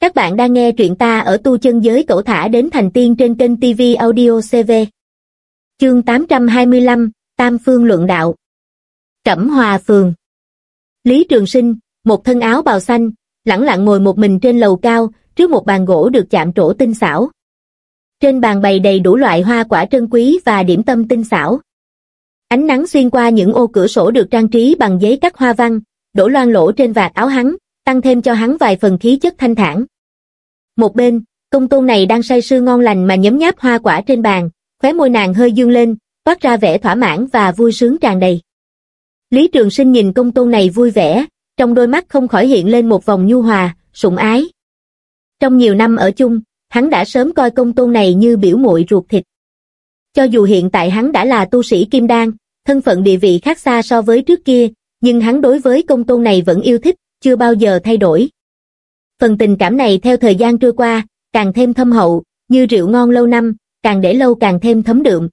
Các bạn đang nghe truyện ta ở tu chân giới cổ thả đến thành tiên trên kênh TV Audio CV. Chương 825, Tam Phương Luận Đạo Cẩm Hòa Phường Lý Trường Sinh, một thân áo bào xanh, lẳng lặng ngồi một mình trên lầu cao, trước một bàn gỗ được chạm trổ tinh xảo. Trên bàn bày đầy đủ loại hoa quả trân quý và điểm tâm tinh xảo. Ánh nắng xuyên qua những ô cửa sổ được trang trí bằng giấy cắt hoa văn, đổ loang lỗ trên vạt áo hắn, tăng thêm cho hắn vài phần khí chất thanh thản. Một bên, công tôn này đang say sưa ngon lành mà nhấm nháp hoa quả trên bàn, khóe môi nàng hơi dương lên, toát ra vẻ thỏa mãn và vui sướng tràn đầy. Lý Trường Sinh nhìn công tôn này vui vẻ, trong đôi mắt không khỏi hiện lên một vòng nhu hòa, sủng ái. Trong nhiều năm ở chung, hắn đã sớm coi công tôn này như biểu muội ruột thịt. Cho dù hiện tại hắn đã là tu sĩ Kim Đan, thân phận địa vị khác xa so với trước kia, nhưng hắn đối với công tôn này vẫn yêu thích, chưa bao giờ thay đổi. Phần tình cảm này theo thời gian trôi qua, càng thêm thâm hậu, như rượu ngon lâu năm, càng để lâu càng thêm thấm đượm.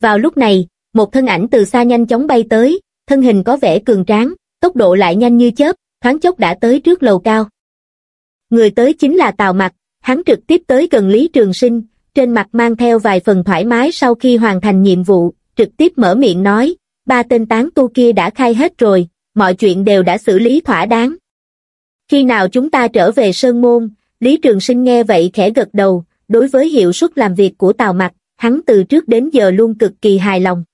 Vào lúc này, một thân ảnh từ xa nhanh chóng bay tới, thân hình có vẻ cường tráng, tốc độ lại nhanh như chớp, thoáng chốc đã tới trước lầu cao. Người tới chính là Tào Mặc, hắn trực tiếp tới gần Lý Trường Sinh, trên mặt mang theo vài phần thoải mái sau khi hoàn thành nhiệm vụ, trực tiếp mở miệng nói, ba tên tán tu kia đã khai hết rồi, mọi chuyện đều đã xử lý thỏa đáng. Khi nào chúng ta trở về Sơn Môn, Lý Trường Sinh nghe vậy khẽ gật đầu, đối với hiệu suất làm việc của Tào Mặc, hắn từ trước đến giờ luôn cực kỳ hài lòng.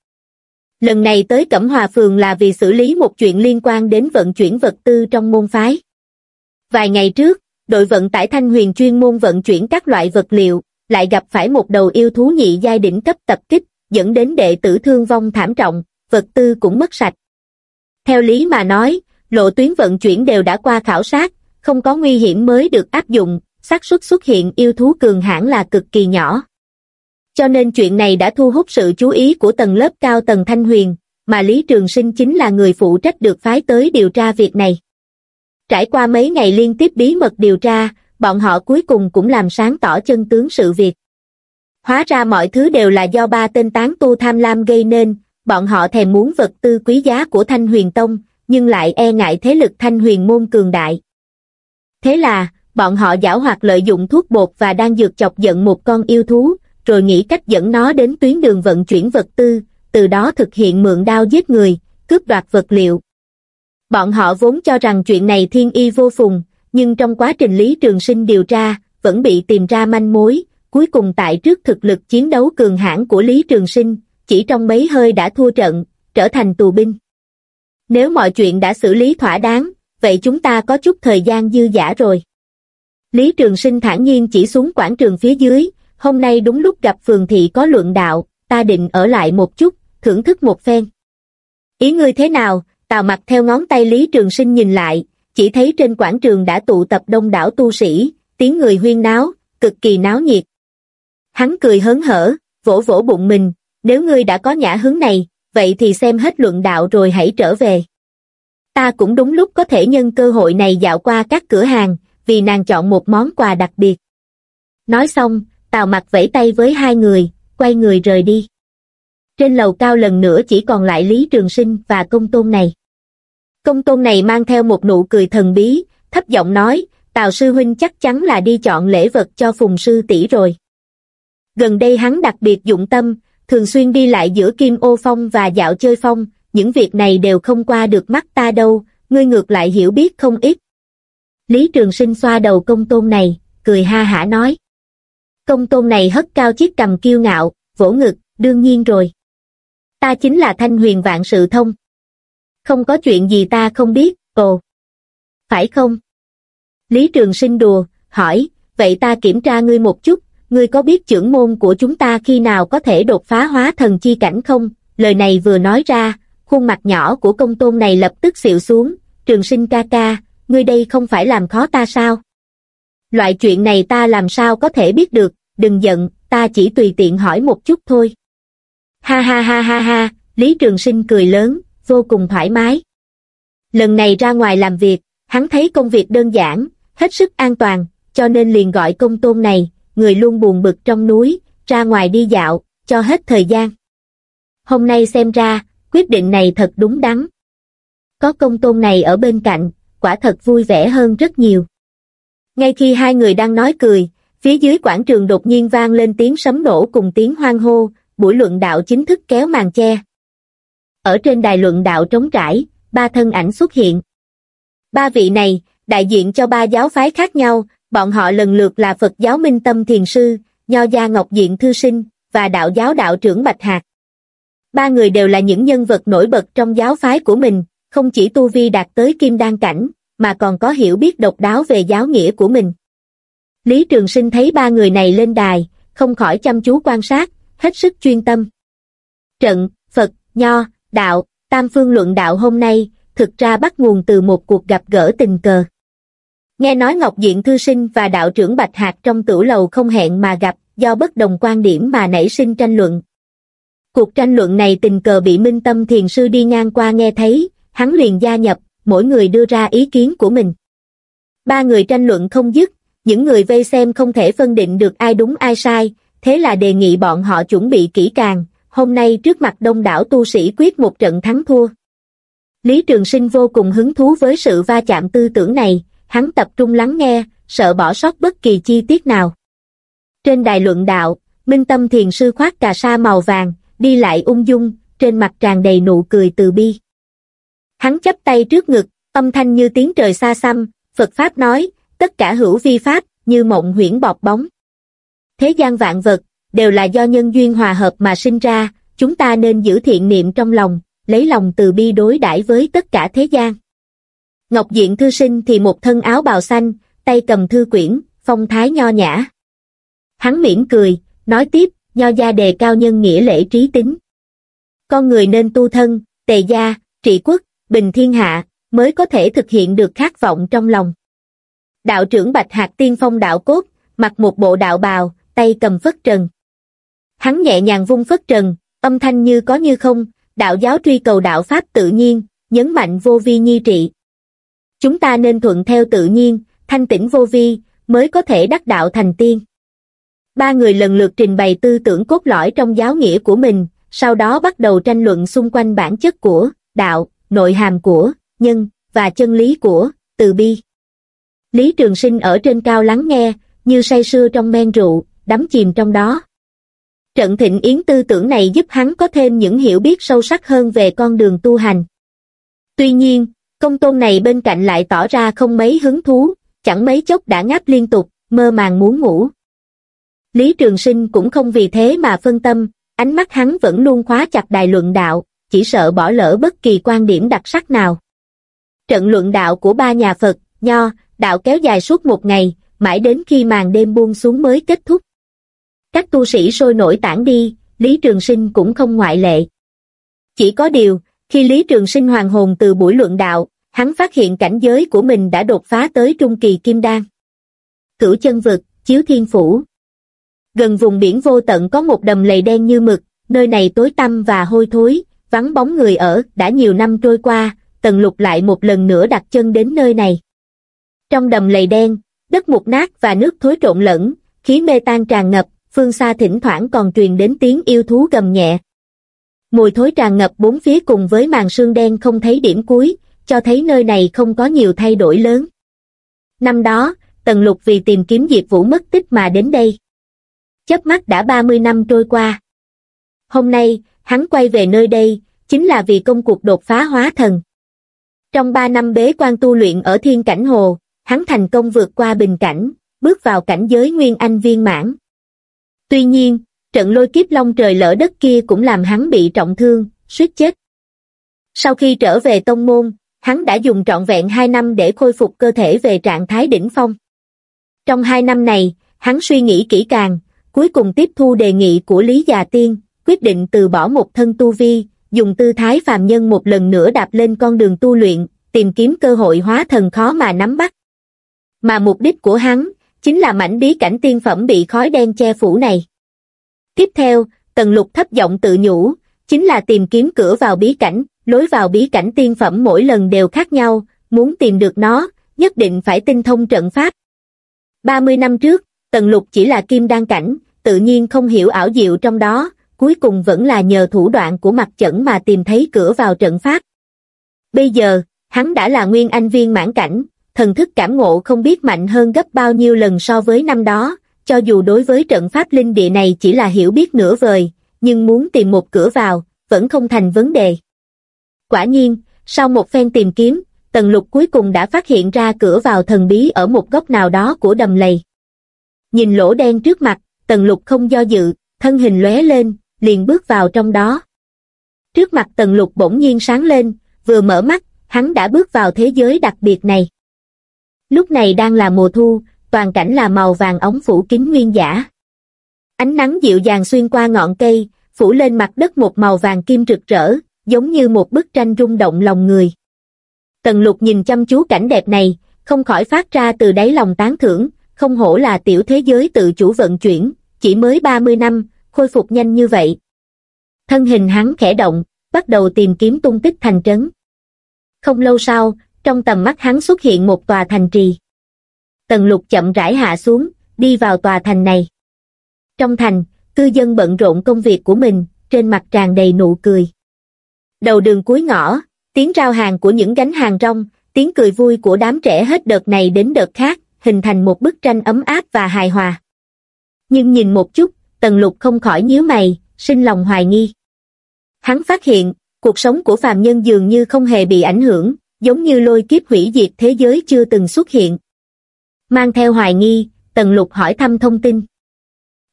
Lần này tới Cẩm Hòa Phường là vì xử lý một chuyện liên quan đến vận chuyển vật tư trong môn phái. Vài ngày trước, đội vận tải Thanh Huyền chuyên môn vận chuyển các loại vật liệu, lại gặp phải một đầu yêu thú nhị giai đỉnh cấp tập kích, dẫn đến đệ tử thương vong thảm trọng, vật tư cũng mất sạch. Theo lý mà nói, lộ tuyến vận chuyển đều đã qua khảo sát, không có nguy hiểm mới được áp dụng, xác suất xuất hiện yêu thú cường hãn là cực kỳ nhỏ. Cho nên chuyện này đã thu hút sự chú ý của tầng lớp cao tầng Thanh Huyền, mà Lý Trường Sinh chính là người phụ trách được phái tới điều tra việc này. Trải qua mấy ngày liên tiếp bí mật điều tra, bọn họ cuối cùng cũng làm sáng tỏ chân tướng sự việc. Hóa ra mọi thứ đều là do ba tên tán tu tham lam gây nên, bọn họ thèm muốn vật tư quý giá của Thanh Huyền Tông, nhưng lại e ngại thế lực Thanh Huyền Môn cường đại. Thế là, bọn họ giảo hoạt lợi dụng thuốc bột và đang dược chọc giận một con yêu thú, rồi nghĩ cách dẫn nó đến tuyến đường vận chuyển vật tư, từ đó thực hiện mượn đao giết người, cướp đoạt vật liệu. Bọn họ vốn cho rằng chuyện này thiên y vô phùng, nhưng trong quá trình Lý Trường Sinh điều tra, vẫn bị tìm ra manh mối, cuối cùng tại trước thực lực chiến đấu cường hãn của Lý Trường Sinh, chỉ trong mấy hơi đã thua trận, trở thành tù binh. Nếu mọi chuyện đã xử lý thỏa đáng, vậy chúng ta có chút thời gian dư giả rồi. Lý Trường Sinh thản nhiên chỉ xuống quảng trường phía dưới, hôm nay đúng lúc gặp phường thị có luận đạo, ta định ở lại một chút, thưởng thức một phen. Ý ngươi thế nào, tào mặt theo ngón tay Lý Trường Sinh nhìn lại, chỉ thấy trên quảng trường đã tụ tập đông đảo tu sĩ, tiếng người huyên náo, cực kỳ náo nhiệt. Hắn cười hớn hở, vỗ vỗ bụng mình, nếu ngươi đã có nhã hứng này, vậy thì xem hết luận đạo rồi hãy trở về. Ta cũng đúng lúc có thể nhân cơ hội này dạo qua các cửa hàng, vì nàng chọn một món quà đặc biệt. Nói xong, Tào mặt vẫy tay với hai người, quay người rời đi. Trên lầu cao lần nữa chỉ còn lại Lý Trường Sinh và công tôn này. Công tôn này mang theo một nụ cười thần bí, thấp giọng nói, Tào sư huynh chắc chắn là đi chọn lễ vật cho phùng sư tỷ rồi. Gần đây hắn đặc biệt dụng tâm, thường xuyên đi lại giữa Kim Ô Phong và dạo chơi phong, những việc này đều không qua được mắt ta đâu, ngươi ngược lại hiểu biết không ít. Lý Trường Sinh xoa đầu công tôn này, cười ha hả nói. Công tôn này hất cao chiếc cầm kiêu ngạo, vỗ ngực, đương nhiên rồi. Ta chính là thanh huyền vạn sự thông. Không có chuyện gì ta không biết, ồ. Phải không? Lý Trường Sinh đùa, hỏi, vậy ta kiểm tra ngươi một chút, ngươi có biết trưởng môn của chúng ta khi nào có thể đột phá hóa thần chi cảnh không? Lời này vừa nói ra, khuôn mặt nhỏ của công tôn này lập tức xịu xuống, trường sinh ca ca, ngươi đây không phải làm khó ta sao? Loại chuyện này ta làm sao có thể biết được, đừng giận, ta chỉ tùy tiện hỏi một chút thôi. Ha ha ha ha ha, Lý Trường Sinh cười lớn, vô cùng thoải mái. Lần này ra ngoài làm việc, hắn thấy công việc đơn giản, hết sức an toàn, cho nên liền gọi công tôn này, người luôn buồn bực trong núi, ra ngoài đi dạo, cho hết thời gian. Hôm nay xem ra, quyết định này thật đúng đắn. Có công tôn này ở bên cạnh, quả thật vui vẻ hơn rất nhiều. Ngay khi hai người đang nói cười, phía dưới quảng trường đột nhiên vang lên tiếng sấm nổ cùng tiếng hoang hô, buổi luận đạo chính thức kéo màn che. Ở trên đài luận đạo trống trải, ba thân ảnh xuất hiện. Ba vị này, đại diện cho ba giáo phái khác nhau, bọn họ lần lượt là Phật giáo Minh Tâm Thiền Sư, Nho Gia Ngọc Diện Thư Sinh, và đạo giáo đạo trưởng Bạch Hạc. Ba người đều là những nhân vật nổi bật trong giáo phái của mình, không chỉ tu vi đạt tới kim đan cảnh, mà còn có hiểu biết độc đáo về giáo nghĩa của mình. Lý Trường Sinh thấy ba người này lên đài, không khỏi chăm chú quan sát, hết sức chuyên tâm. Trận, Phật, Nho, Đạo, Tam Phương Luận Đạo hôm nay, thực ra bắt nguồn từ một cuộc gặp gỡ tình cờ. Nghe nói Ngọc Diện Thư Sinh và đạo trưởng Bạch Hạc trong tửu lầu không hẹn mà gặp, do bất đồng quan điểm mà nảy sinh tranh luận. Cuộc tranh luận này tình cờ bị Minh Tâm Thiền Sư đi ngang qua nghe thấy, hắn liền gia nhập, mỗi người đưa ra ý kiến của mình. Ba người tranh luận không dứt, những người vây xem không thể phân định được ai đúng ai sai, thế là đề nghị bọn họ chuẩn bị kỹ càng, hôm nay trước mặt đông đảo tu sĩ quyết một trận thắng thua. Lý Trường Sinh vô cùng hứng thú với sự va chạm tư tưởng này, hắn tập trung lắng nghe, sợ bỏ sót bất kỳ chi tiết nào. Trên đài luận đạo, Minh Tâm Thiền Sư khoác cà sa màu vàng, đi lại ung dung, trên mặt tràn đầy nụ cười từ bi. Hắn chấp tay trước ngực, âm thanh như tiếng trời xa xăm, Phật Pháp nói, tất cả hữu vi Pháp, như mộng huyễn bọt bóng. Thế gian vạn vật, đều là do nhân duyên hòa hợp mà sinh ra, chúng ta nên giữ thiện niệm trong lòng, lấy lòng từ bi đối đãi với tất cả thế gian. Ngọc Diện Thư Sinh thì một thân áo bào xanh, tay cầm thư quyển, phong thái nho nhã. Hắn mỉm cười, nói tiếp, nho gia đề cao nhân nghĩa lễ trí tính. Con người nên tu thân, tề gia, trị quốc, bình thiên hạ, mới có thể thực hiện được khát vọng trong lòng. Đạo trưởng Bạch Hạc Tiên Phong đạo cốt, mặc một bộ đạo bào, tay cầm phất trần. Hắn nhẹ nhàng vung phất trần, âm thanh như có như không, đạo giáo truy cầu đạo Pháp tự nhiên, nhấn mạnh vô vi nhi trị. Chúng ta nên thuận theo tự nhiên, thanh tĩnh vô vi, mới có thể đắc đạo thành tiên. Ba người lần lượt trình bày tư tưởng cốt lõi trong giáo nghĩa của mình, sau đó bắt đầu tranh luận xung quanh bản chất của đạo, nội hàm của nhân và chân lý của từ bi. Lý Trường Sinh ở trên cao lắng nghe, như say sưa trong men rượu, đắm chìm trong đó. Trận thịnh yến tư tưởng này giúp hắn có thêm những hiểu biết sâu sắc hơn về con đường tu hành. Tuy nhiên, công tôn này bên cạnh lại tỏ ra không mấy hứng thú, chẳng mấy chốc đã ngáp liên tục, mơ màng muốn ngủ. Lý Trường Sinh cũng không vì thế mà phân tâm, ánh mắt hắn vẫn luôn khóa chặt đài luận đạo, chỉ sợ bỏ lỡ bất kỳ quan điểm đặc sắc nào. Trận luận đạo của ba nhà Phật, Nho, đạo kéo dài suốt một ngày, mãi đến khi màn đêm buông xuống mới kết thúc. Các tu sĩ sôi nổi tản đi, Lý Trường Sinh cũng không ngoại lệ. Chỉ có điều, khi Lý Trường Sinh hoàng hồn từ buổi luận đạo, hắn phát hiện cảnh giới của mình đã đột phá tới trung kỳ kim đan. Cửu chân vực, chiếu thiên phủ. Gần vùng biển vô tận có một đầm lầy đen như mực, nơi này tối tăm và hôi thối, vắng bóng người ở, đã nhiều năm trôi qua, tần lục lại một lần nữa đặt chân đến nơi này. Trong đầm lầy đen, đất mục nát và nước thối trộn lẫn, khí mê tan tràn ngập, phương xa thỉnh thoảng còn truyền đến tiếng yêu thú gầm nhẹ. Mùi thối tràn ngập bốn phía cùng với màn sương đen không thấy điểm cuối, cho thấy nơi này không có nhiều thay đổi lớn. Năm đó, Tần Lục vì tìm kiếm Diệp Vũ mất tích mà đến đây. Chớp mắt đã 30 năm trôi qua. Hôm nay, hắn quay về nơi đây, chính là vì công cuộc đột phá hóa thần. Trong 3 năm bế quan tu luyện ở Thiên Cảnh Hồ, hắn thành công vượt qua bình cảnh, bước vào cảnh giới Nguyên Anh viên mãn. Tuy nhiên, trận lôi kiếp long trời lỡ đất kia cũng làm hắn bị trọng thương, suýt chết. Sau khi trở về tông môn, hắn đã dùng trọn vẹn 2 năm để khôi phục cơ thể về trạng thái đỉnh phong. Trong 2 năm này, hắn suy nghĩ kỹ càng, cuối cùng tiếp thu đề nghị của Lý Già Tiên, quyết định từ bỏ một thân tu vi, dùng tư thái phàm nhân một lần nữa đạp lên con đường tu luyện, tìm kiếm cơ hội hóa thần khó mà nắm bắt. Mà mục đích của hắn, chính là mảnh bí cảnh tiên phẩm bị khói đen che phủ này. Tiếp theo, Tần Lục thấp giọng tự nhủ, chính là tìm kiếm cửa vào bí cảnh, lối vào bí cảnh tiên phẩm mỗi lần đều khác nhau, muốn tìm được nó, nhất định phải tinh thông trận pháp. 30 năm trước, Tần Lục chỉ là kim đan cảnh, tự nhiên không hiểu ảo diệu trong đó, cuối cùng vẫn là nhờ thủ đoạn của mặt chẩn mà tìm thấy cửa vào trận pháp. Bây giờ, hắn đã là nguyên anh viên mãn cảnh, thần thức cảm ngộ không biết mạnh hơn gấp bao nhiêu lần so với năm đó, cho dù đối với trận pháp linh địa này chỉ là hiểu biết nửa vời, nhưng muốn tìm một cửa vào, vẫn không thành vấn đề. Quả nhiên, sau một phen tìm kiếm, Tần Lục cuối cùng đã phát hiện ra cửa vào thần bí ở một góc nào đó của đầm lầy. Nhìn lỗ đen trước mặt, Tần Lục không do dự, thân hình lóe lên, liền bước vào trong đó. Trước mặt Tần Lục bỗng nhiên sáng lên, vừa mở mắt, hắn đã bước vào thế giới đặc biệt này. Lúc này đang là mùa thu, toàn cảnh là màu vàng ống phủ kín nguyên giả. Ánh nắng dịu dàng xuyên qua ngọn cây, phủ lên mặt đất một màu vàng kim rực rỡ, giống như một bức tranh rung động lòng người. Tần lục nhìn chăm chú cảnh đẹp này, không khỏi phát ra từ đáy lòng tán thưởng, không hổ là tiểu thế giới tự chủ vận chuyển, chỉ mới 30 năm, khôi phục nhanh như vậy. Thân hình hắn khẽ động, bắt đầu tìm kiếm tung tích thành trấn. Không lâu sau, trong tầm mắt hắn xuất hiện một tòa thành trì. Tần lục chậm rãi hạ xuống, đi vào tòa thành này. Trong thành, cư dân bận rộn công việc của mình, trên mặt tràn đầy nụ cười. Đầu đường cuối ngõ, tiếng rao hàng của những gánh hàng rong, tiếng cười vui của đám trẻ hết đợt này đến đợt khác, hình thành một bức tranh ấm áp và hài hòa. Nhưng nhìn một chút, Tần Lục không khỏi nhíu mày, sinh lòng hoài nghi. Hắn phát hiện, cuộc sống của phàm nhân dường như không hề bị ảnh hưởng, giống như lôi kiếp hủy diệt thế giới chưa từng xuất hiện. Mang theo hoài nghi, Tần Lục hỏi thăm thông tin.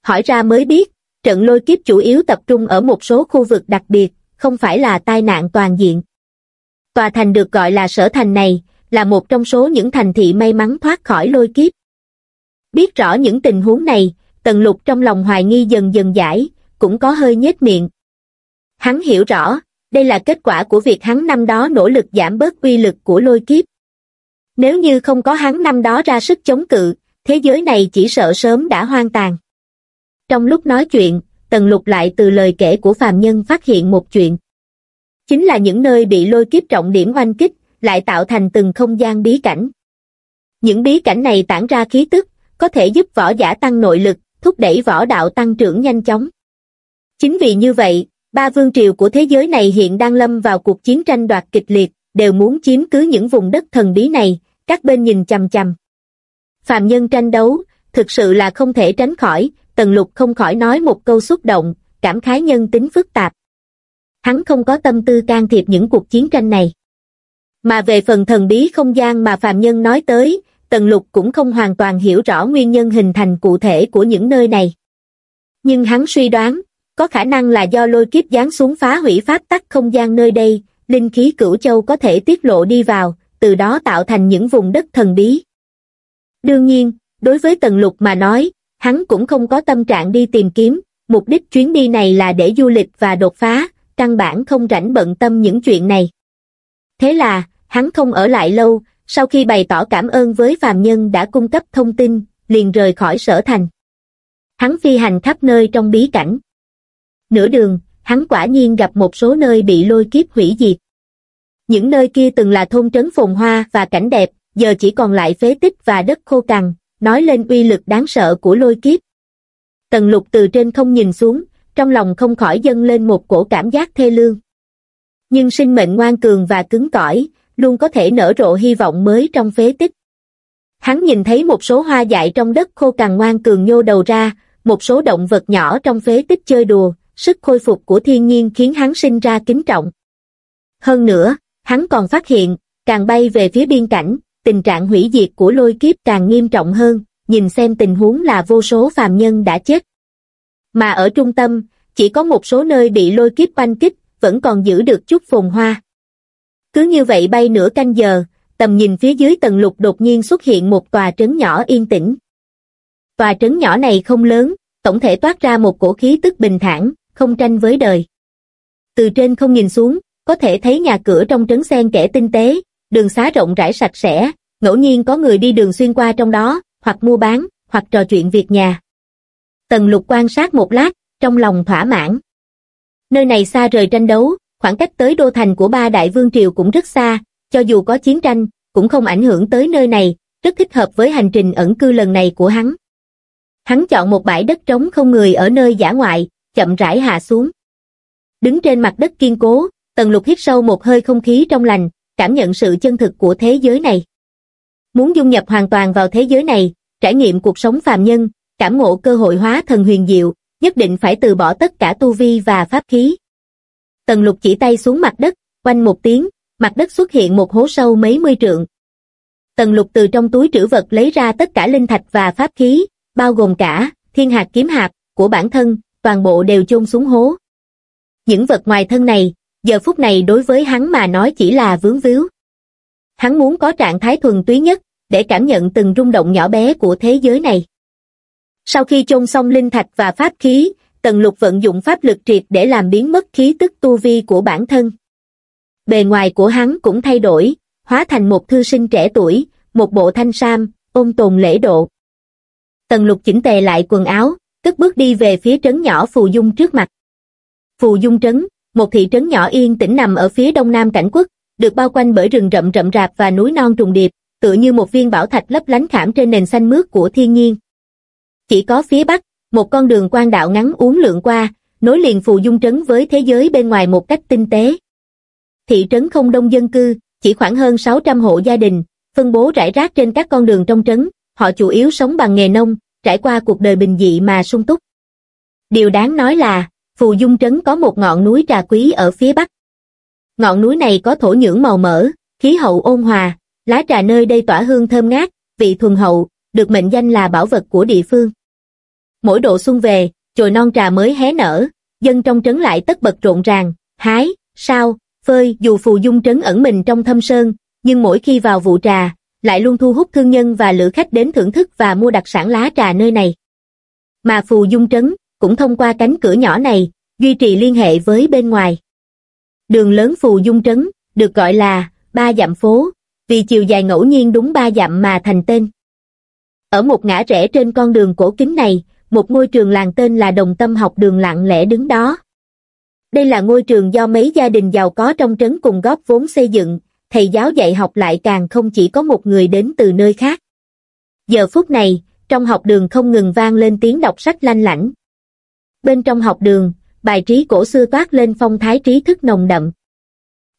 Hỏi ra mới biết, trận lôi kiếp chủ yếu tập trung ở một số khu vực đặc biệt, không phải là tai nạn toàn diện. Tòa thành được gọi là sở thành này, là một trong số những thành thị may mắn thoát khỏi lôi kiếp. Biết rõ những tình huống này, Tần Lục trong lòng hoài nghi dần dần giải, cũng có hơi nhếch miệng. Hắn hiểu rõ, đây là kết quả của việc hắn năm đó nỗ lực giảm bớt uy lực của lôi kiếp. Nếu như không có hắn năm đó ra sức chống cự, thế giới này chỉ sợ sớm đã hoang tàn. Trong lúc nói chuyện, Tần Lục lại từ lời kể của phàm nhân phát hiện một chuyện. Chính là những nơi bị lôi kiếp trọng điểm oanh kích, lại tạo thành từng không gian bí cảnh. Những bí cảnh này tản ra khí tức, có thể giúp võ giả tăng nội lực, thúc đẩy võ đạo tăng trưởng nhanh chóng. Chính vì như vậy, ba vương triều của thế giới này hiện đang lâm vào cuộc chiến tranh đoạt kịch liệt, đều muốn chiếm cứ những vùng đất thần bí này, các bên nhìn chằm chằm. Phạm nhân tranh đấu, thực sự là không thể tránh khỏi, Tần Lục không khỏi nói một câu xúc động, cảm khái nhân tính phức tạp. Hắn không có tâm tư can thiệp những cuộc chiến tranh này. Mà về phần thần bí không gian mà Phạm Nhân nói tới, Tần Lục cũng không hoàn toàn hiểu rõ nguyên nhân hình thành cụ thể của những nơi này. Nhưng hắn suy đoán, có khả năng là do lôi kiếp giáng xuống phá hủy pháp tắc không gian nơi đây, linh khí cửu châu có thể tiết lộ đi vào, từ đó tạo thành những vùng đất thần bí. Đương nhiên, đối với Tần Lục mà nói, hắn cũng không có tâm trạng đi tìm kiếm, mục đích chuyến đi này là để du lịch và đột phá, căn bản không rảnh bận tâm những chuyện này. Thế là, hắn không ở lại lâu, sau khi bày tỏ cảm ơn với phàm nhân đã cung cấp thông tin, liền rời khỏi sở thành. Hắn phi hành khắp nơi trong bí cảnh. Nửa đường, hắn quả nhiên gặp một số nơi bị lôi kiếp hủy diệt. Những nơi kia từng là thôn trấn phồn hoa và cảnh đẹp, giờ chỉ còn lại phế tích và đất khô cằn, nói lên uy lực đáng sợ của lôi kiếp. Tần lục từ trên không nhìn xuống, trong lòng không khỏi dâng lên một cổ cảm giác thê lương. Nhưng sinh mệnh ngoan cường và cứng cỏi, luôn có thể nở rộ hy vọng mới trong phế tích. Hắn nhìn thấy một số hoa dại trong đất khô cằn ngoan cường nhô đầu ra, một số động vật nhỏ trong phế tích chơi đùa, sức khôi phục của thiên nhiên khiến hắn sinh ra kính trọng. Hơn nữa, hắn còn phát hiện, càng bay về phía biên cảnh, tình trạng hủy diệt của lôi kiếp càng nghiêm trọng hơn, nhìn xem tình huống là vô số phàm nhân đã chết. Mà ở trung tâm, chỉ có một số nơi bị lôi kiếp oanh kích, vẫn còn giữ được chút phồn hoa. Cứ như vậy bay nửa canh giờ, tầm nhìn phía dưới tầng lục đột nhiên xuất hiện một tòa trấn nhỏ yên tĩnh. Tòa trấn nhỏ này không lớn, tổng thể toát ra một cổ khí tức bình thản, không tranh với đời. Từ trên không nhìn xuống, có thể thấy nhà cửa trong trấn sen kẻ tinh tế, đường xá rộng rãi sạch sẽ, ngẫu nhiên có người đi đường xuyên qua trong đó, hoặc mua bán, hoặc trò chuyện việc nhà. Tần lục quan sát một lát, trong lòng thỏa mãn. Nơi này xa rời tranh đấu, khoảng cách tới đô thành của ba đại vương triều cũng rất xa, cho dù có chiến tranh, cũng không ảnh hưởng tới nơi này, rất thích hợp với hành trình ẩn cư lần này của hắn. Hắn chọn một bãi đất trống không người ở nơi giả ngoại, chậm rãi hạ xuống. Đứng trên mặt đất kiên cố, Tần Lục hít sâu một hơi không khí trong lành, cảm nhận sự chân thực của thế giới này. Muốn dung nhập hoàn toàn vào thế giới này, trải nghiệm cuộc sống phàm nhân, cảm ngộ cơ hội hóa thần huyền diệu, nhất định phải từ bỏ tất cả tu vi và pháp khí. Tần lục chỉ tay xuống mặt đất, quanh một tiếng, mặt đất xuất hiện một hố sâu mấy mươi trượng. Tần lục từ trong túi trữ vật lấy ra tất cả linh thạch và pháp khí, bao gồm cả thiên hạt kiếm hạt của bản thân, toàn bộ đều chôn xuống hố. Những vật ngoài thân này, giờ phút này đối với hắn mà nói chỉ là vướng víu. Hắn muốn có trạng thái thuần túy nhất, để cảm nhận từng rung động nhỏ bé của thế giới này. Sau khi chôn xong linh thạch và pháp khí, Tần Lục vận dụng pháp lực triệt để làm biến mất khí tức tu vi của bản thân. Bề ngoài của hắn cũng thay đổi, hóa thành một thư sinh trẻ tuổi, một bộ thanh sam, ôn tồn lễ độ. Tần Lục chỉnh tề lại quần áo, tức bước đi về phía trấn nhỏ Phù Dung trước mặt. Phù Dung trấn, một thị trấn nhỏ yên tĩnh nằm ở phía đông nam cảnh quốc, được bao quanh bởi rừng rậm rậm rạp và núi non trùng điệp, tựa như một viên bảo thạch lấp lánh khảm trên nền xanh mướt của thiên nhiên. Chỉ có phía bắc, một con đường quan đạo ngắn uốn lượn qua, nối liền phù dung trấn với thế giới bên ngoài một cách tinh tế. Thị trấn không đông dân cư, chỉ khoảng hơn 600 hộ gia đình, phân bố rải rác trên các con đường trong trấn, họ chủ yếu sống bằng nghề nông, trải qua cuộc đời bình dị mà sung túc. Điều đáng nói là, Phù Dung Trấn có một ngọn núi trà quý ở phía bắc. Ngọn núi này có thổ nhưỡng màu mỡ, khí hậu ôn hòa, lá trà nơi đây tỏa hương thơm ngát, vị thuần hậu, được mệnh danh là bảo vật của địa phương. Mỗi độ xuân về, chồi non trà mới hé nở, dân trong trấn lại tất bật rộn ràng, hái, sao, phơi, dù phù dung trấn ẩn mình trong thâm sơn, nhưng mỗi khi vào vụ trà, lại luôn thu hút thương nhân và lữ khách đến thưởng thức và mua đặc sản lá trà nơi này. Mà phù dung trấn, cũng thông qua cánh cửa nhỏ này, duy trì liên hệ với bên ngoài. Đường lớn phù dung trấn, được gọi là ba dặm phố, vì chiều dài ngẫu nhiên đúng ba dặm mà thành tên. Ở một ngã rẽ trên con đường cổ kính này, một ngôi trường làng tên là Đồng Tâm học đường lặng lẽ đứng đó. Đây là ngôi trường do mấy gia đình giàu có trong trấn cùng góp vốn xây dựng, thầy giáo dạy học lại càng không chỉ có một người đến từ nơi khác. Giờ phút này, trong học đường không ngừng vang lên tiếng đọc sách lanh lảnh. Bên trong học đường, bài trí cổ xưa toát lên phong thái trí thức nồng đậm.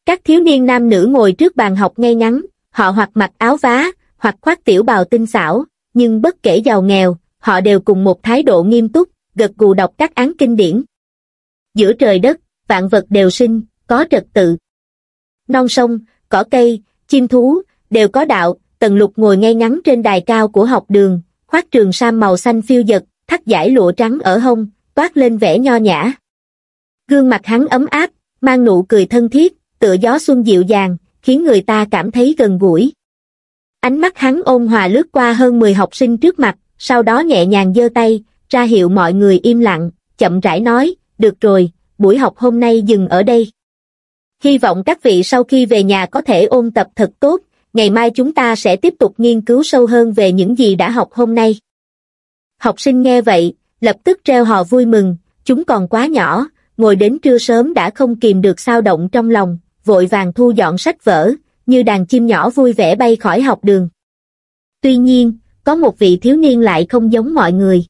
Các thiếu niên nam nữ ngồi trước bàn học ngay ngắn, họ hoặc mặc áo vá, hoặc khoác tiểu bào tinh xảo, nhưng bất kể giàu nghèo, họ đều cùng một thái độ nghiêm túc, gật gù đọc các án kinh điển. Giữa trời đất, vạn vật đều sinh, có trật tự. Non sông, cỏ cây, chim thú, đều có đạo, tần lục ngồi ngay ngắn trên đài cao của học đường, khoác trường sam màu xanh phiêu dật, thắt giải lụa trắng ở hông, toát lên vẻ nho nhã. Gương mặt hắn ấm áp, mang nụ cười thân thiết, tựa gió xuân dịu dàng, khiến người ta cảm thấy gần gũi. Ánh mắt hắn ôn hòa lướt qua hơn 10 học sinh trước mặt, sau đó nhẹ nhàng giơ tay, ra hiệu mọi người im lặng, chậm rãi nói, được rồi, buổi học hôm nay dừng ở đây. Hy vọng các vị sau khi về nhà có thể ôn tập thật tốt, ngày mai chúng ta sẽ tiếp tục nghiên cứu sâu hơn về những gì đã học hôm nay. Học sinh nghe vậy, lập tức treo họ vui mừng, chúng còn quá nhỏ, ngồi đến trưa sớm đã không kìm được sao động trong lòng, vội vàng thu dọn sách vở, như đàn chim nhỏ vui vẻ bay khỏi học đường. Tuy nhiên, có một vị thiếu niên lại không giống mọi người.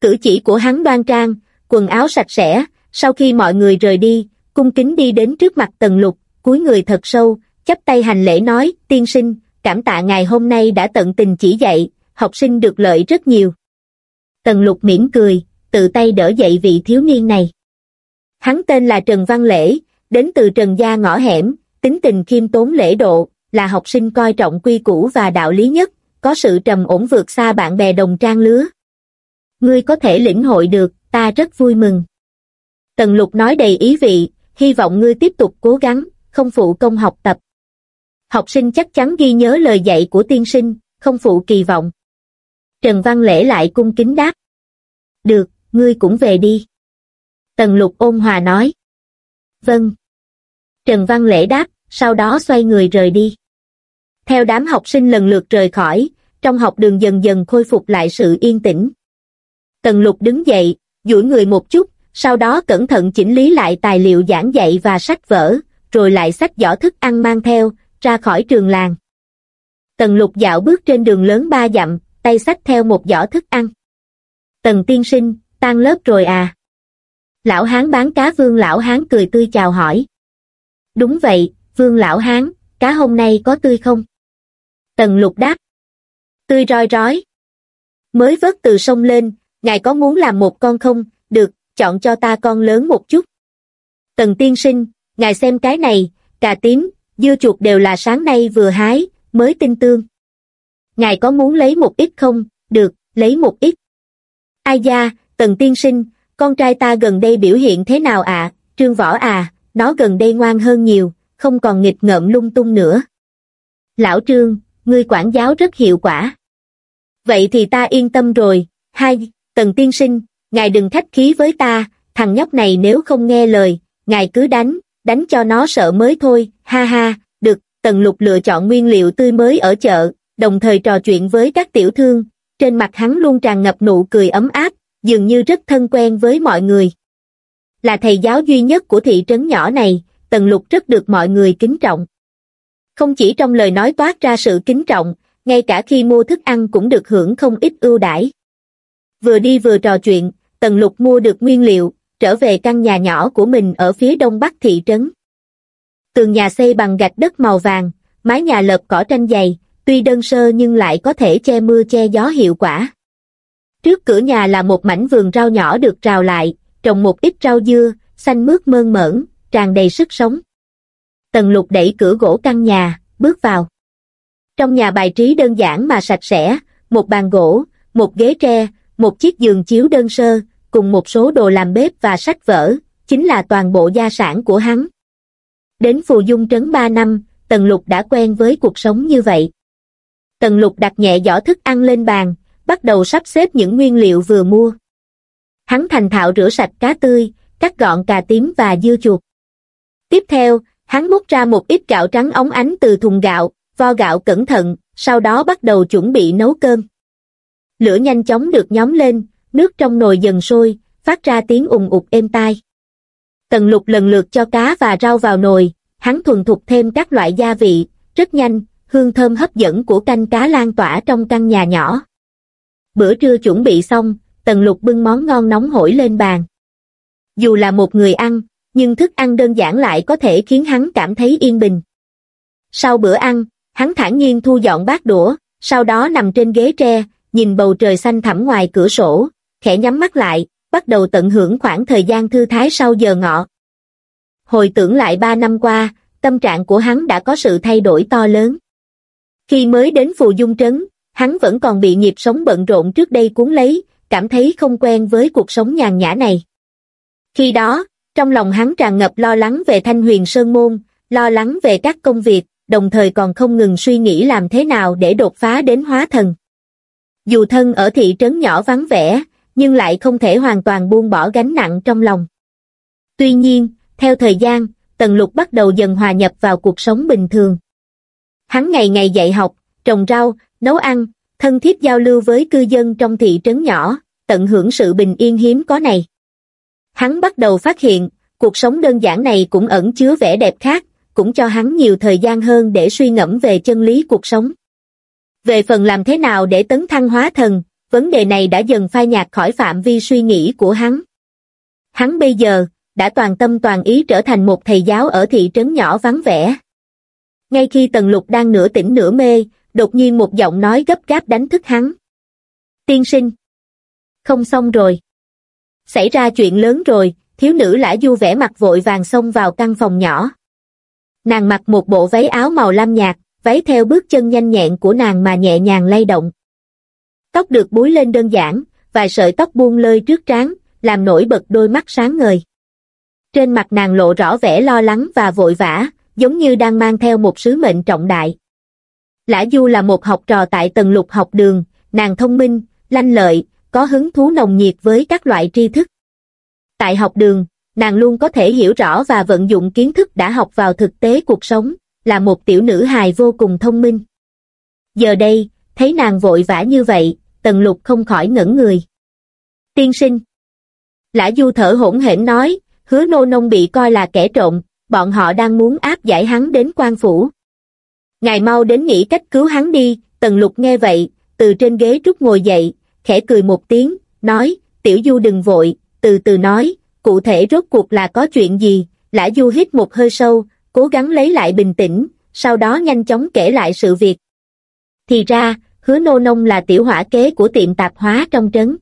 Cử chỉ của hắn đoan trang, quần áo sạch sẽ, sau khi mọi người rời đi, cung kính đi đến trước mặt tần lục, cúi người thật sâu, chắp tay hành lễ nói, tiên sinh, cảm tạ ngài hôm nay đã tận tình chỉ dạy, học sinh được lợi rất nhiều. Tần lục mỉm cười, tự tay đỡ dậy vị thiếu niên này. Hắn tên là Trần Văn Lễ, đến từ Trần Gia ngõ hẻm, tính tình khiêm tốn lễ độ, là học sinh coi trọng quy củ và đạo lý nhất, có sự trầm ổn vượt xa bạn bè đồng trang lứa. Ngươi có thể lĩnh hội được, ta rất vui mừng. Tần lục nói đầy ý vị, hy vọng ngươi tiếp tục cố gắng, không phụ công học tập. Học sinh chắc chắn ghi nhớ lời dạy của tiên sinh, không phụ kỳ vọng. Trần Văn Lễ lại cung kính đáp. Được, ngươi cũng về đi. Tần lục ôn hòa nói. Vâng. Trần Văn Lễ đáp, sau đó xoay người rời đi. Theo đám học sinh lần lượt rời khỏi, trong học đường dần dần khôi phục lại sự yên tĩnh. Tần lục đứng dậy, duỗi người một chút, sau đó cẩn thận chỉnh lý lại tài liệu giảng dạy và sách vở, rồi lại sách giỏ thức ăn mang theo, ra khỏi trường làng. Tần lục dạo bước trên đường lớn ba dặm, tay xách theo một giỏ thức ăn. Tần tiên sinh, tan lớp rồi à? Lão hán bán cá vương lão hán cười tươi chào hỏi. Đúng vậy, vương lão hán, cá hôm nay có tươi không? Tần lục đáp. Tươi roi rói. Mới vớt từ sông lên, ngài có muốn làm một con không? Được, chọn cho ta con lớn một chút. Tần tiên sinh, ngài xem cái này, cà tím, dưa chuột đều là sáng nay vừa hái, mới tinh tương. Ngài có muốn lấy một ít không? Được, lấy một ít. Ai da, tần tiên sinh, con trai ta gần đây biểu hiện thế nào ạ? Trương Võ à, nó gần đây ngoan hơn nhiều, không còn nghịch ngợm lung tung nữa. Lão Trương, ngươi quản giáo rất hiệu quả. Vậy thì ta yên tâm rồi, hai, tần tiên sinh, ngài đừng khách khí với ta, thằng nhóc này nếu không nghe lời, ngài cứ đánh, đánh cho nó sợ mới thôi, ha ha, được, tần lục lựa chọn nguyên liệu tươi mới ở chợ, đồng thời trò chuyện với các tiểu thương, trên mặt hắn luôn tràn ngập nụ cười ấm áp, dường như rất thân quen với mọi người. Là thầy giáo duy nhất của thị trấn nhỏ này, tần lục rất được mọi người kính trọng. Không chỉ trong lời nói toát ra sự kính trọng, ngay cả khi mua thức ăn cũng được hưởng không ít ưu đãi. Vừa đi vừa trò chuyện, Tần Lục mua được nguyên liệu, trở về căn nhà nhỏ của mình ở phía đông bắc thị trấn. Tường nhà xây bằng gạch đất màu vàng, mái nhà lợp cỏ tranh dày, tuy đơn sơ nhưng lại có thể che mưa che gió hiệu quả. Trước cửa nhà là một mảnh vườn rau nhỏ được rào lại, trồng một ít rau dưa, xanh mướt mơn mởn, tràn đầy sức sống. Tần lục đẩy cửa gỗ căn nhà, bước vào. Trong nhà bài trí đơn giản mà sạch sẽ, một bàn gỗ, một ghế tre, một chiếc giường chiếu đơn sơ, cùng một số đồ làm bếp và sách vở, chính là toàn bộ gia sản của hắn. Đến Phù Dung Trấn 3 năm, Tần Lục đã quen với cuộc sống như vậy. Tần Lục đặt nhẹ giỏ thức ăn lên bàn, bắt đầu sắp xếp những nguyên liệu vừa mua. Hắn thành thạo rửa sạch cá tươi, cắt gọn cà tím và dưa chuột. Tiếp theo, hắn múc ra một ít gạo trắng ống ánh từ thùng gạo, vo gạo cẩn thận, sau đó bắt đầu chuẩn bị nấu cơm. Lửa nhanh chóng được nhóm lên, nước trong nồi dần sôi, phát ra tiếng ùng ục êm tai. Tần lục lần lượt cho cá và rau vào nồi, hắn thuần thục thêm các loại gia vị, rất nhanh, hương thơm hấp dẫn của canh cá lan tỏa trong căn nhà nhỏ. Bữa trưa chuẩn bị xong, tần lục bưng món ngon nóng hổi lên bàn. Dù là một người ăn, nhưng thức ăn đơn giản lại có thể khiến hắn cảm thấy yên bình. Sau bữa ăn, hắn thản nhiên thu dọn bát đũa, sau đó nằm trên ghế tre, nhìn bầu trời xanh thẳm ngoài cửa sổ, khẽ nhắm mắt lại, bắt đầu tận hưởng khoảng thời gian thư thái sau giờ ngọ. Hồi tưởng lại ba năm qua, tâm trạng của hắn đã có sự thay đổi to lớn. Khi mới đến Phù Dung Trấn, hắn vẫn còn bị nhịp sống bận rộn trước đây cuốn lấy, cảm thấy không quen với cuộc sống nhàn nhã này. Khi đó, trong lòng hắn tràn ngập lo lắng về Thanh Huyền Sơn Môn, lo lắng về các công việc, đồng thời còn không ngừng suy nghĩ làm thế nào để đột phá đến hóa thần. Dù thân ở thị trấn nhỏ vắng vẻ, nhưng lại không thể hoàn toàn buông bỏ gánh nặng trong lòng. Tuy nhiên, theo thời gian, Tần Lục bắt đầu dần hòa nhập vào cuộc sống bình thường. Hắn ngày ngày dạy học, trồng rau, nấu ăn, thân thiết giao lưu với cư dân trong thị trấn nhỏ, tận hưởng sự bình yên hiếm có này. Hắn bắt đầu phát hiện, cuộc sống đơn giản này cũng ẩn chứa vẻ đẹp khác, cũng cho hắn nhiều thời gian hơn để suy ngẫm về chân lý cuộc sống. Về phần làm thế nào để tấn thăng hóa thần, vấn đề này đã dần phai nhạt khỏi phạm vi suy nghĩ của hắn. Hắn bây giờ, đã toàn tâm toàn ý trở thành một thầy giáo ở thị trấn nhỏ vắng vẻ. Ngay khi Tần Lục đang nửa tỉnh nửa mê, đột nhiên một giọng nói gấp gáp đánh thức hắn. Tiên sinh. Không xong rồi. Xảy ra chuyện lớn rồi, thiếu nữ lã du vẻ mặt vội vàng xông vào căn phòng nhỏ. Nàng mặc một bộ váy áo màu lam nhạt, váy theo bước chân nhanh nhẹn của nàng mà nhẹ nhàng lay động. Tóc được búi lên đơn giản, vài sợi tóc buông lơi trước trán, làm nổi bật đôi mắt sáng ngời. Trên mặt nàng lộ rõ vẻ lo lắng và vội vã, giống như đang mang theo một sứ mệnh trọng đại. Lã Du là một học trò tại tầng lục học đường, nàng thông minh, lanh lợi, có hứng thú nồng nhiệt với các loại tri thức. Tại học đường, nàng luôn có thể hiểu rõ và vận dụng kiến thức đã học vào thực tế cuộc sống, là một tiểu nữ hài vô cùng thông minh. Giờ đây, thấy nàng vội vã như vậy, tần lục không khỏi ngẩn người. Tiên sinh. Lã du thở hỗn hển nói, hứa nô nông bị coi là kẻ trộm, bọn họ đang muốn áp giải hắn đến quan phủ. Ngài mau đến nghĩ cách cứu hắn đi, tần lục nghe vậy, từ trên ghế rút ngồi dậy, khẽ cười một tiếng, nói, tiểu du đừng vội, từ từ nói, cụ thể rốt cuộc là có chuyện gì, lã du hít một hơi sâu, cố gắng lấy lại bình tĩnh, sau đó nhanh chóng kể lại sự việc. Thì ra, hứa nô nông là tiểu hỏa kế của tiệm tạp hóa trong trấn.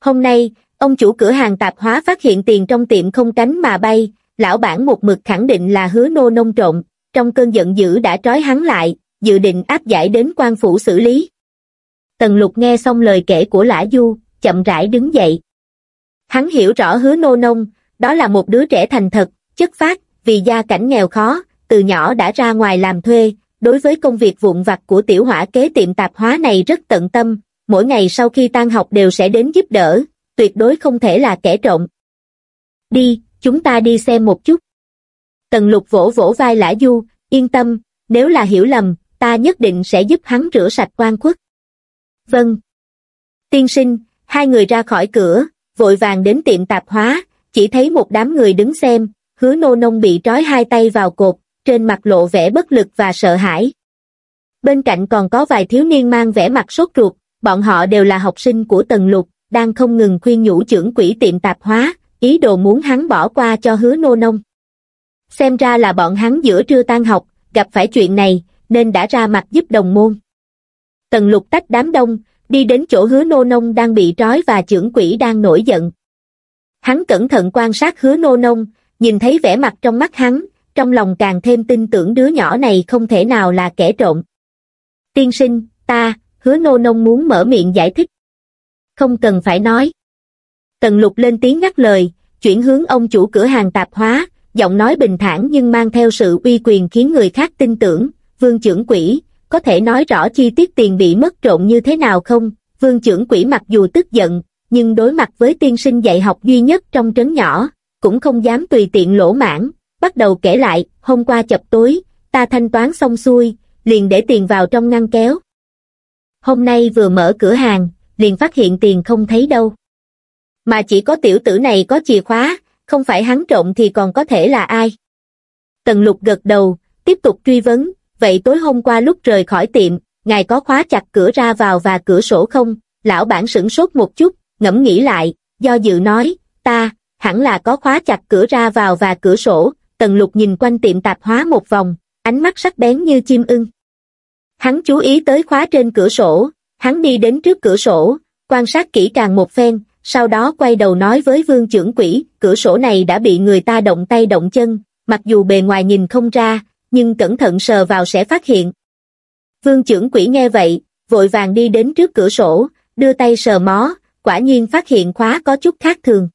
Hôm nay, ông chủ cửa hàng tạp hóa phát hiện tiền trong tiệm không cánh mà bay, lão bản một mực khẳng định là hứa nô nông trộm, trong cơn giận dữ đã trói hắn lại, dự định áp giải đến quan phủ xử lý. Tần lục nghe xong lời kể của Lã Du, chậm rãi đứng dậy. Hắn hiểu rõ hứa nô nông, đó là một đứa trẻ thành thật, chất phát, vì gia cảnh nghèo khó, từ nhỏ đã ra ngoài làm thuê, đối với công việc vụn vặt của tiểu hỏa kế tiệm tạp hóa này rất tận tâm, mỗi ngày sau khi tan học đều sẽ đến giúp đỡ, tuyệt đối không thể là kẻ trộm. Đi, chúng ta đi xem một chút. Tần lục vỗ vỗ vai Lã Du, yên tâm, nếu là hiểu lầm, ta nhất định sẽ giúp hắn rửa sạch quan khuất. Vâng. Tiên sinh, hai người ra khỏi cửa, vội vàng đến tiệm tạp hóa, chỉ thấy một đám người đứng xem, hứa nô nông bị trói hai tay vào cột, trên mặt lộ vẻ bất lực và sợ hãi. Bên cạnh còn có vài thiếu niên mang vẻ mặt sốt ruột, bọn họ đều là học sinh của Tần Lục, đang không ngừng khuyên nhủ trưởng quỹ tiệm tạp hóa, ý đồ muốn hắn bỏ qua cho hứa nô nông. Xem ra là bọn hắn giữa trưa tan học, gặp phải chuyện này, nên đã ra mặt giúp đồng môn. Tần lục tách đám đông, đi đến chỗ hứa nô nông đang bị trói và trưởng quỷ đang nổi giận. Hắn cẩn thận quan sát hứa nô nông, nhìn thấy vẻ mặt trong mắt hắn, trong lòng càng thêm tin tưởng đứa nhỏ này không thể nào là kẻ trộm. Tiên sinh, ta, hứa nô nông muốn mở miệng giải thích. Không cần phải nói. Tần lục lên tiếng ngắt lời, chuyển hướng ông chủ cửa hàng tạp hóa, giọng nói bình thản nhưng mang theo sự uy quyền khiến người khác tin tưởng, vương trưởng quỷ, có thể nói rõ chi tiết tiền bị mất trộn như thế nào không? Vương trưởng quỷ mặc dù tức giận, nhưng đối mặt với tiên sinh dạy học duy nhất trong trấn nhỏ, cũng không dám tùy tiện lỗ mãn, bắt đầu kể lại, hôm qua chập tối, ta thanh toán xong xuôi, liền để tiền vào trong ngăn kéo. Hôm nay vừa mở cửa hàng, liền phát hiện tiền không thấy đâu. Mà chỉ có tiểu tử này có chìa khóa, không phải hắn trộm thì còn có thể là ai. Tần lục gật đầu, tiếp tục truy vấn, vậy tối hôm qua lúc rời khỏi tiệm, ngài có khóa chặt cửa ra vào và cửa sổ không? Lão bản sửng sốt một chút, ngẫm nghĩ lại, do dự nói, ta, hẳn là có khóa chặt cửa ra vào và cửa sổ, tần lục nhìn quanh tiệm tạp hóa một vòng, ánh mắt sắc bén như chim ưng. Hắn chú ý tới khóa trên cửa sổ, hắn đi đến trước cửa sổ, quan sát kỹ càng một phen, sau đó quay đầu nói với vương trưởng quỷ, cửa sổ này đã bị người ta động tay động chân, mặc dù bề ngoài nhìn không ra, nhưng cẩn thận sờ vào sẽ phát hiện. Vương trưởng quỷ nghe vậy, vội vàng đi đến trước cửa sổ, đưa tay sờ mó, quả nhiên phát hiện khóa có chút khác thường.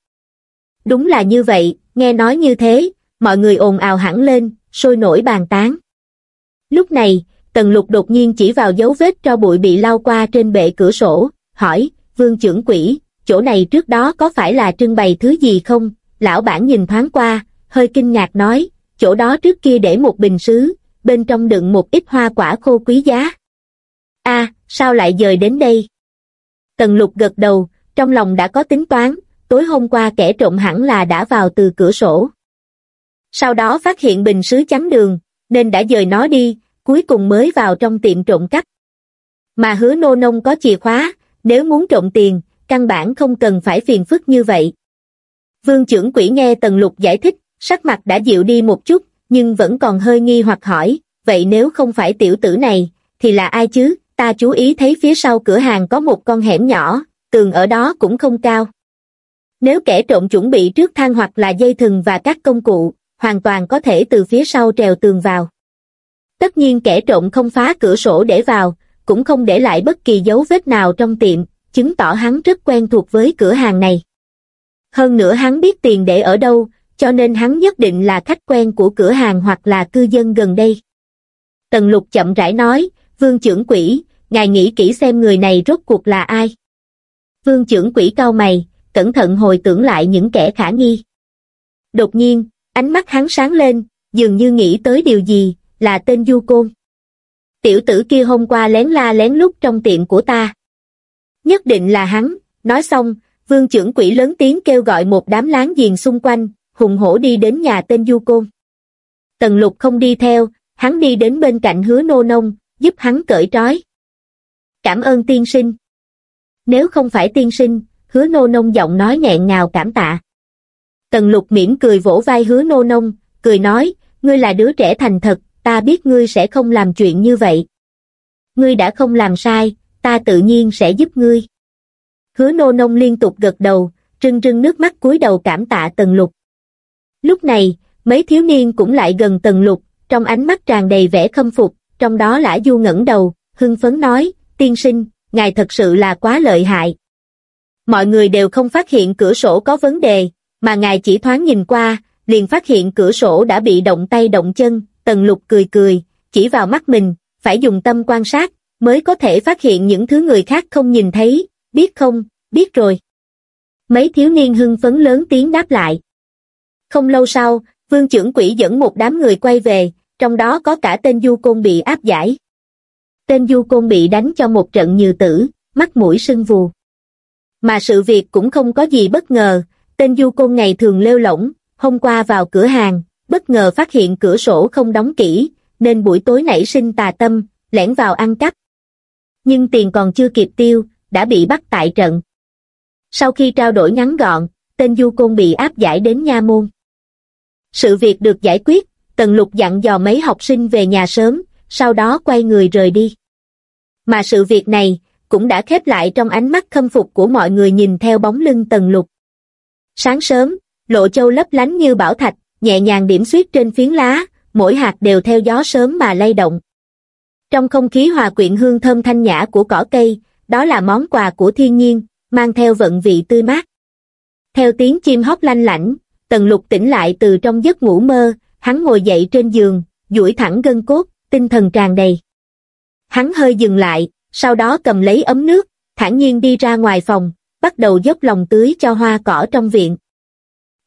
Đúng là như vậy, nghe nói như thế, mọi người ồn ào hẳn lên, sôi nổi bàn tán. Lúc này, Tần Lục đột nhiên chỉ vào dấu vết cho bụi bị lau qua trên bệ cửa sổ, hỏi, vương trưởng quỷ, chỗ này trước đó có phải là trưng bày thứ gì không? Lão bản nhìn thoáng qua, hơi kinh ngạc nói, chỗ đó trước kia để một bình sứ, bên trong đựng một ít hoa quả khô quý giá. a sao lại dời đến đây? Tần lục gật đầu, trong lòng đã có tính toán, tối hôm qua kẻ trộm hẳn là đã vào từ cửa sổ. Sau đó phát hiện bình sứ chắn đường, nên đã dời nó đi, cuối cùng mới vào trong tiệm trộm cắp. Mà hứa nô nông có chìa khóa, nếu muốn trộm tiền, căn bản không cần phải phiền phức như vậy. Vương trưởng quỷ nghe Tần Lục giải thích, sắc mặt đã dịu đi một chút, nhưng vẫn còn hơi nghi hoặc hỏi, vậy nếu không phải tiểu tử này, thì là ai chứ, ta chú ý thấy phía sau cửa hàng có một con hẻm nhỏ, tường ở đó cũng không cao. Nếu kẻ trộm chuẩn bị trước thang hoặc là dây thừng và các công cụ, hoàn toàn có thể từ phía sau trèo tường vào. Tất nhiên kẻ trộm không phá cửa sổ để vào, cũng không để lại bất kỳ dấu vết nào trong tiệm, chứng tỏ hắn rất quen thuộc với cửa hàng này. Hơn nữa hắn biết tiền để ở đâu, cho nên hắn nhất định là khách quen của cửa hàng hoặc là cư dân gần đây. Tần lục chậm rãi nói, vương trưởng quỷ, ngài nghĩ kỹ xem người này rốt cuộc là ai. Vương trưởng quỷ cao mày, cẩn thận hồi tưởng lại những kẻ khả nghi. Đột nhiên, ánh mắt hắn sáng lên, dường như nghĩ tới điều gì, là tên Du Côn. Tiểu tử kia hôm qua lén la lén lút trong tiệm của ta. Nhất định là hắn, nói xong, vương trưởng quỷ lớn tiếng kêu gọi một đám láng giềng xung quanh, hùng hổ đi đến nhà tên Du Côn. Tần lục không đi theo, hắn đi đến bên cạnh hứa nô nông, giúp hắn cởi trói. Cảm ơn tiên sinh. Nếu không phải tiên sinh, hứa nô nông giọng nói nghẹn ngào cảm tạ. Tần lục mỉm cười vỗ vai hứa nô nông, cười nói, ngươi là đứa trẻ thành thật, ta biết ngươi sẽ không làm chuyện như vậy. ngươi đã không làm sai, ta tự nhiên sẽ giúp ngươi. Hứa nô nông liên tục gật đầu, trưng trưng nước mắt cúi đầu cảm tạ tần lục. Lúc này, mấy thiếu niên cũng lại gần tần lục, trong ánh mắt tràn đầy vẻ khâm phục, trong đó lã du ngẩng đầu, hưng phấn nói, tiên sinh, ngài thật sự là quá lợi hại. Mọi người đều không phát hiện cửa sổ có vấn đề, mà ngài chỉ thoáng nhìn qua, liền phát hiện cửa sổ đã bị động tay động chân, tần lục cười cười, chỉ vào mắt mình, phải dùng tâm quan sát, mới có thể phát hiện những thứ người khác không nhìn thấy, biết không, biết rồi. Mấy thiếu niên hưng phấn lớn tiếng đáp lại. Không lâu sau, vương trưởng quỷ dẫn một đám người quay về, trong đó có cả tên du côn bị áp giải. Tên du côn bị đánh cho một trận như tử, mắt mũi sưng vù. Mà sự việc cũng không có gì bất ngờ, tên du côn ngày thường lêu lỏng, hôm qua vào cửa hàng, bất ngờ phát hiện cửa sổ không đóng kỹ, nên buổi tối nảy sinh tà tâm, lẻn vào ăn cắp. Nhưng tiền còn chưa kịp tiêu, đã bị bắt tại trận. Sau khi trao đổi ngắn gọn, tên du côn bị áp giải đến nha môn. Sự việc được giải quyết, Tần Lục dặn dò mấy học sinh về nhà sớm, sau đó quay người rời đi. Mà sự việc này, cũng đã khép lại trong ánh mắt khâm phục của mọi người nhìn theo bóng lưng Tần Lục. Sáng sớm, lộ châu lấp lánh như bảo thạch, nhẹ nhàng điểm xuyết trên phiến lá, mỗi hạt đều theo gió sớm mà lay động. Trong không khí hòa quyện hương thơm thanh nhã của cỏ cây, đó là món quà của thiên nhiên, mang theo vận vị tươi mát. Theo tiếng chim hót lanh lảnh, Tần Lục tỉnh lại từ trong giấc ngủ mơ, hắn ngồi dậy trên giường, duỗi thẳng gân cốt, tinh thần tràn đầy. Hắn hơi dừng lại, sau đó cầm lấy ấm nước, thản nhiên đi ra ngoài phòng, bắt đầu dốc lòng tưới cho hoa cỏ trong viện.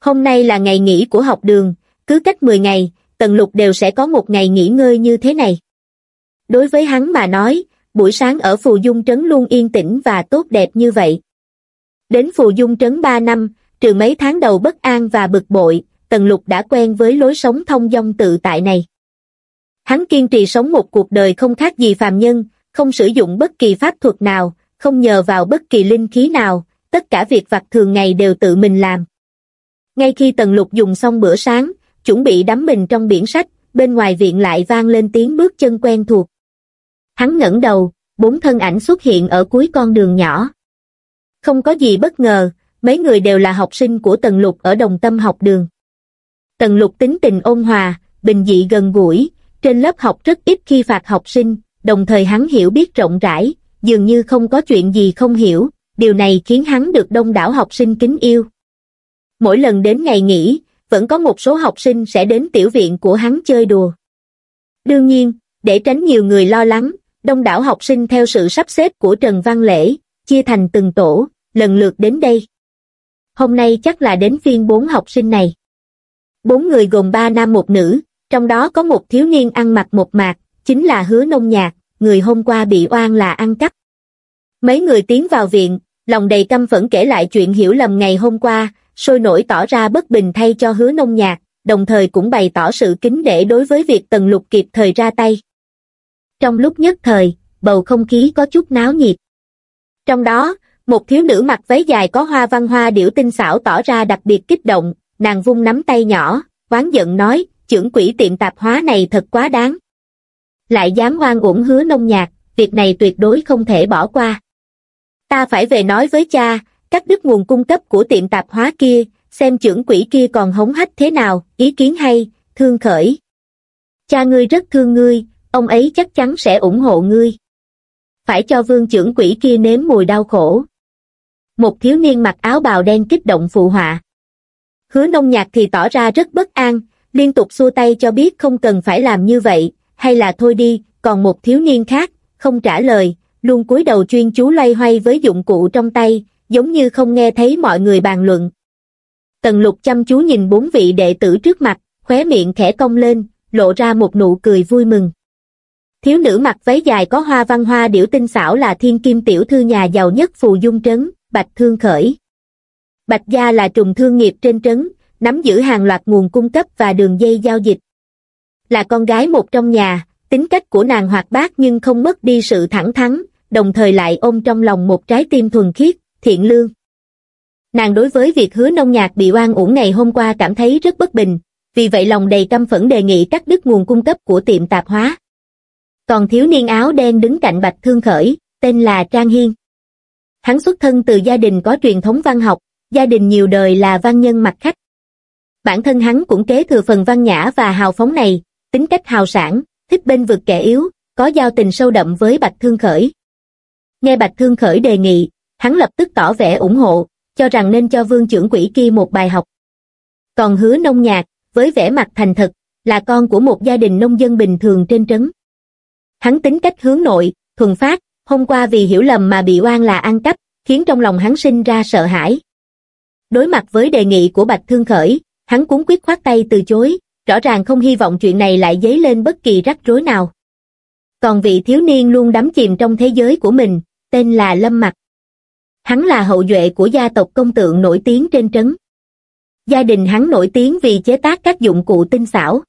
Hôm nay là ngày nghỉ của học đường, cứ cách 10 ngày, Tần Lục đều sẽ có một ngày nghỉ ngơi như thế này. Đối với hắn mà nói, buổi sáng ở Phù Dung Trấn luôn yên tĩnh và tốt đẹp như vậy. Đến Phù Dung Trấn 3 năm, trừ mấy tháng đầu bất an và bực bội, Tần Lục đã quen với lối sống thông dong tự tại này. Hắn kiên trì sống một cuộc đời không khác gì phàm nhân, không sử dụng bất kỳ pháp thuật nào, không nhờ vào bất kỳ linh khí nào, tất cả việc vặt thường ngày đều tự mình làm. Ngay khi Tần Lục dùng xong bữa sáng, chuẩn bị đắm mình trong biển sách, bên ngoài viện lại vang lên tiếng bước chân quen thuộc. Hắn ngẩng đầu, bốn thân ảnh xuất hiện ở cuối con đường nhỏ. Không có gì bất ngờ, mấy người đều là học sinh của Tần Lục ở đồng tâm học đường. Tần Lục tính tình ôn hòa, bình dị gần gũi, trên lớp học rất ít khi phạt học sinh, đồng thời hắn hiểu biết rộng rãi, dường như không có chuyện gì không hiểu, điều này khiến hắn được đông đảo học sinh kính yêu. Mỗi lần đến ngày nghỉ, vẫn có một số học sinh sẽ đến tiểu viện của hắn chơi đùa. Đương nhiên, để tránh nhiều người lo lắng, đông đảo học sinh theo sự sắp xếp của Trần Văn Lễ, chia thành từng tổ, lần lượt đến đây. Hôm nay chắc là đến phiên bốn học sinh này. Bốn người gồm ba nam một nữ, trong đó có một thiếu niên ăn mặc một mạc, chính là hứa nông nhạc, người hôm qua bị oan là ăn cắp. Mấy người tiến vào viện, lòng đầy căm phẫn kể lại chuyện hiểu lầm ngày hôm qua, sôi nổi tỏ ra bất bình thay cho hứa nông nhạc, đồng thời cũng bày tỏ sự kính để đối với việc tần lục kịp thời ra tay. Trong lúc nhất thời, bầu không khí có chút náo nhiệt. Trong đó, một thiếu nữ mặc váy dài có hoa văn hoa điểu tinh xảo tỏ ra đặc biệt kích động, nàng vung nắm tay nhỏ, oán giận nói, trưởng quỹ tiệm tạp hóa này thật quá đáng. Lại dám oan uổng hứa nông nhạc, việc này tuyệt đối không thể bỏ qua. Ta phải về nói với cha, cắt đứt nguồn cung cấp của tiệm tạp hóa kia, xem trưởng quỹ kia còn hống hách thế nào, ý kiến hay, thương khởi. Cha ngươi rất thương ngươi, ông ấy chắc chắn sẽ ủng hộ ngươi. Phải cho vương trưởng quỹ kia nếm mùi đau khổ. Một thiếu niên mặc áo bào đen kích động phụ họa. Hứa nông nhạc thì tỏ ra rất bất an, liên tục xua tay cho biết không cần phải làm như vậy, hay là thôi đi, còn một thiếu niên khác, không trả lời, luôn cúi đầu chuyên chú loay hoay với dụng cụ trong tay, giống như không nghe thấy mọi người bàn luận. Tần lục chăm chú nhìn bốn vị đệ tử trước mặt, khóe miệng khẽ cong lên, lộ ra một nụ cười vui mừng. Thiếu nữ mặc váy dài có hoa văn hoa điểu tinh xảo là thiên kim tiểu thư nhà giàu nhất phù dung trấn, Bạch Thương Khởi. Bạch Gia là trùng thương nghiệp trên trấn, nắm giữ hàng loạt nguồn cung cấp và đường dây giao dịch. Là con gái một trong nhà, tính cách của nàng hoạt bát nhưng không mất đi sự thẳng thắn, đồng thời lại ôm trong lòng một trái tim thuần khiết, thiện lương. Nàng đối với việc hứa nông nhạc bị oan uổng ngày hôm qua cảm thấy rất bất bình, vì vậy lòng đầy căm phẫn đề nghị cắt đứt nguồn cung cấp của tiệm tạp hóa. Còn thiếu niên áo đen đứng cạnh Bạch Thương Khởi, tên là Trang Hiên. Hắn xuất thân từ gia đình có truyền thống văn học, gia đình nhiều đời là văn nhân mặt khách. Bản thân hắn cũng kế thừa phần văn nhã và hào phóng này, tính cách hào sản, thích bên vực kẻ yếu, có giao tình sâu đậm với Bạch Thương Khởi. Nghe Bạch Thương Khởi đề nghị, hắn lập tức tỏ vẻ ủng hộ, cho rằng nên cho vương trưởng quỷ kia một bài học. Còn hứa nông nhạc, với vẻ mặt thành thật, là con của một gia đình nông dân bình thường trên trấn. Hắn tính cách hướng nội, thuần phát, hôm qua vì hiểu lầm mà bị oan là ăn cắp, khiến trong lòng hắn sinh ra sợ hãi. Đối mặt với đề nghị của Bạch Thương Khởi, hắn cuốn quyết khoát tay từ chối, rõ ràng không hy vọng chuyện này lại dấy lên bất kỳ rắc rối nào. Còn vị thiếu niên luôn đắm chìm trong thế giới của mình, tên là Lâm Mặc. Hắn là hậu duệ của gia tộc công tượng nổi tiếng trên trấn. Gia đình hắn nổi tiếng vì chế tác các dụng cụ tinh xảo.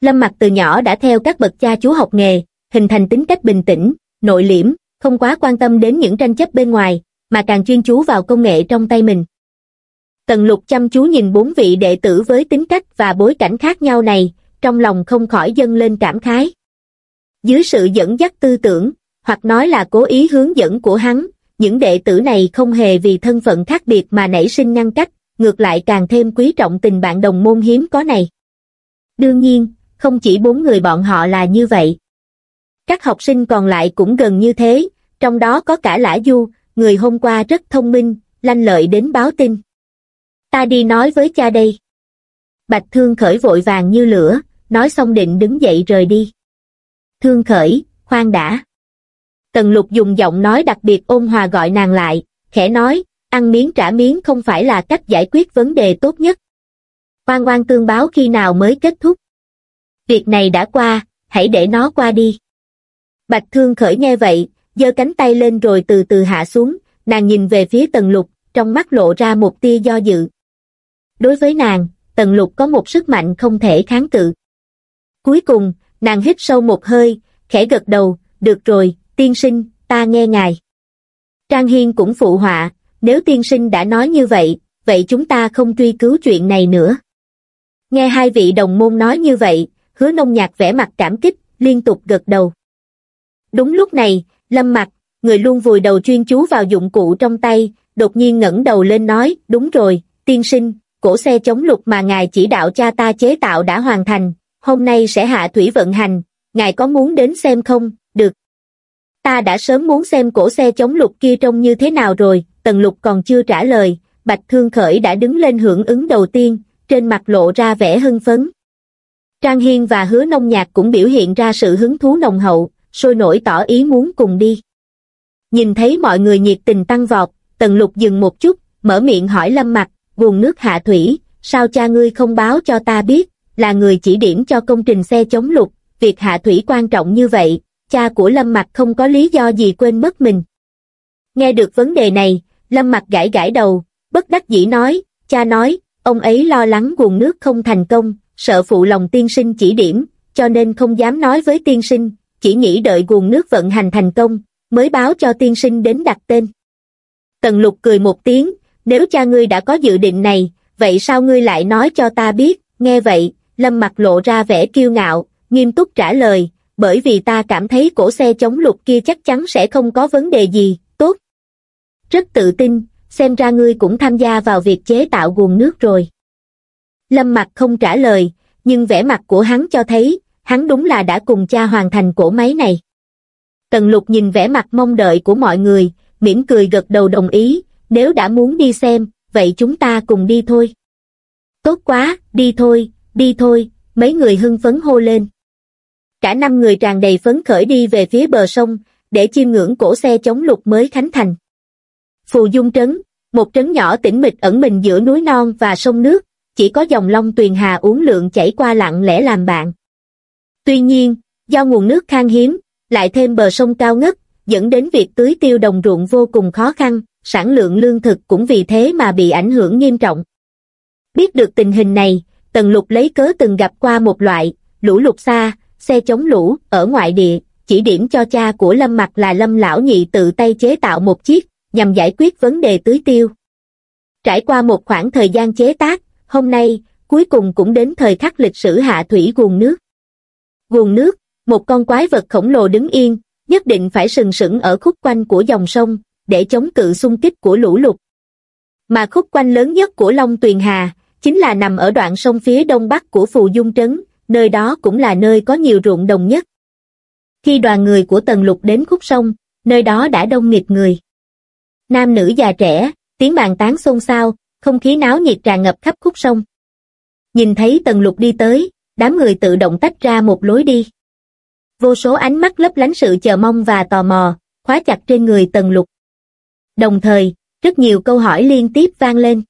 Lâm Mặc từ nhỏ đã theo các bậc cha chú học nghề, hình thành tính cách bình tĩnh, nội liễm, không quá quan tâm đến những tranh chấp bên ngoài, mà càng chuyên chú vào công nghệ trong tay mình. Tần lục chăm chú nhìn bốn vị đệ tử với tính cách và bối cảnh khác nhau này, trong lòng không khỏi dâng lên cảm khái. Dưới sự dẫn dắt tư tưởng, hoặc nói là cố ý hướng dẫn của hắn, những đệ tử này không hề vì thân phận khác biệt mà nảy sinh ngăn cách, ngược lại càng thêm quý trọng tình bạn đồng môn hiếm có này. Đương nhiên, không chỉ bốn người bọn họ là như vậy. Các học sinh còn lại cũng gần như thế, trong đó có cả Lã Du, người hôm qua rất thông minh, lanh lợi đến báo tin. Ta đi nói với cha đây. Bạch Thương Khởi vội vàng như lửa, nói xong định đứng dậy rời đi. Thương Khởi, khoan đã. Tần lục dùng giọng nói đặc biệt ôn hòa gọi nàng lại, khẽ nói, ăn miếng trả miếng không phải là cách giải quyết vấn đề tốt nhất. Quan quan tương báo khi nào mới kết thúc. Việc này đã qua, hãy để nó qua đi. Bạch Thương Khởi nghe vậy, giơ cánh tay lên rồi từ từ hạ xuống, nàng nhìn về phía tần lục, trong mắt lộ ra một tia do dự. Đối với nàng, tần lục có một sức mạnh không thể kháng cự. Cuối cùng, nàng hít sâu một hơi, khẽ gật đầu, được rồi, tiên sinh, ta nghe ngài. Trang Hiên cũng phụ họa, nếu tiên sinh đã nói như vậy, vậy chúng ta không truy cứu chuyện này nữa. Nghe hai vị đồng môn nói như vậy, hứa nông nhạc vẻ mặt cảm kích, liên tục gật đầu. Đúng lúc này, lâm Mặc, người luôn vùi đầu chuyên chú vào dụng cụ trong tay, đột nhiên ngẩng đầu lên nói, đúng rồi, tiên sinh, cổ xe chống lục mà ngài chỉ đạo cha ta chế tạo đã hoàn thành, hôm nay sẽ hạ thủy vận hành, ngài có muốn đến xem không, được. Ta đã sớm muốn xem cổ xe chống lục kia trông như thế nào rồi, tần lục còn chưa trả lời, bạch thương khởi đã đứng lên hưởng ứng đầu tiên, trên mặt lộ ra vẻ hưng phấn. Trang Hiên và hứa nông nhạc cũng biểu hiện ra sự hứng thú nồng hậu, sôi nổi tỏ ý muốn cùng đi. Nhìn thấy mọi người nhiệt tình tăng vọt, tần lục dừng một chút, mở miệng hỏi lâm Mặc, nguồn nước hạ thủy, sao cha ngươi không báo cho ta biết, là người chỉ điểm cho công trình xe chống lục, việc hạ thủy quan trọng như vậy, cha của lâm Mặc không có lý do gì quên mất mình. Nghe được vấn đề này, lâm Mặc gãi gãi đầu, bất đắc dĩ nói, cha nói, ông ấy lo lắng nguồn nước không thành công, sợ phụ lòng tiên sinh chỉ điểm, cho nên không dám nói với tiên sinh, chỉ nghĩ đợi nguồn nước vận hành thành công, mới báo cho tiên sinh đến đặt tên. Tần lục cười một tiếng, nếu cha ngươi đã có dự định này, vậy sao ngươi lại nói cho ta biết, nghe vậy, lâm mặt lộ ra vẻ kiêu ngạo, nghiêm túc trả lời, bởi vì ta cảm thấy cổ xe chống lục kia chắc chắn sẽ không có vấn đề gì, tốt. Rất tự tin, xem ra ngươi cũng tham gia vào việc chế tạo nguồn nước rồi. Lâm mặt không trả lời, nhưng vẻ mặt của hắn cho thấy, hắn đúng là đã cùng cha hoàn thành cổ máy này. Tần lục nhìn vẻ mặt mong đợi của mọi người, mỉm cười gật đầu đồng ý, nếu đã muốn đi xem, vậy chúng ta cùng đi thôi. Tốt quá, đi thôi, đi thôi, mấy người hưng phấn hô lên. Cả năm người tràn đầy phấn khởi đi về phía bờ sông, để chiêm ngưỡng cổ xe chống lục mới khánh thành. Phù Dung Trấn, một trấn nhỏ tĩnh mịch ẩn mình giữa núi non và sông nước, chỉ có dòng long tuyền hà uốn lượn chảy qua lặng lẽ làm bạn. Tuy nhiên, do nguồn nước khan hiếm, lại thêm bờ sông cao ngất, dẫn đến việc tưới tiêu đồng ruộng vô cùng khó khăn, sản lượng lương thực cũng vì thế mà bị ảnh hưởng nghiêm trọng. Biết được tình hình này, Tần Lục lấy cớ từng gặp qua một loại, lũ lụt xa, xe chống lũ, ở ngoại địa, chỉ điểm cho cha của Lâm Mặc là Lâm Lão Nhị tự tay chế tạo một chiếc, nhằm giải quyết vấn đề tưới tiêu. Trải qua một khoảng thời gian chế tác, hôm nay, cuối cùng cũng đến thời khắc lịch sử hạ thủy nguồn nước. Nguồn nước, một con quái vật khổng lồ đứng yên, nhất định phải sừng sững ở khúc quanh của dòng sông, để chống cự xung kích của lũ lụt. Mà khúc quanh lớn nhất của Long Tuyền Hà, chính là nằm ở đoạn sông phía đông bắc của Phù Dung Trấn, nơi đó cũng là nơi có nhiều ruộng đồng nhất. Khi đoàn người của Tần Lục đến khúc sông, nơi đó đã đông nghịt người. Nam nữ già trẻ, tiếng bàn tán xôn xao, không khí náo nhiệt tràn ngập khắp khúc sông. Nhìn thấy Tần Lục đi tới, đám người tự động tách ra một lối đi. Vô số ánh mắt lấp lánh sự chờ mong và tò mò, khóa chặt trên người Tần Lục. Đồng thời, rất nhiều câu hỏi liên tiếp vang lên.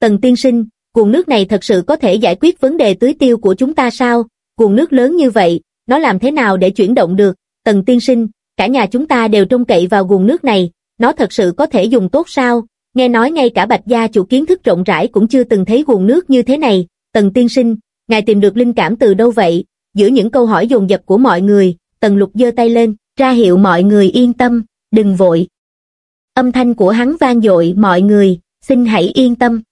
Tần tiên sinh, cuồng nước này thật sự có thể giải quyết vấn đề tưới tiêu của chúng ta sao? Cuồng nước lớn như vậy, nó làm thế nào để chuyển động được? Tần tiên sinh, cả nhà chúng ta đều trông cậy vào nguồn nước này, nó thật sự có thể dùng tốt sao? Nghe nói ngay cả bạch gia chủ kiến thức rộng rãi cũng chưa từng thấy nguồn nước như thế này. Tần tiên sinh, ngài tìm được linh cảm từ đâu vậy? Giữa những câu hỏi dồn dập của mọi người, Tần lục giơ tay lên, ra hiệu mọi người yên tâm, đừng vội. Âm thanh của hắn vang dội mọi người, xin hãy yên tâm.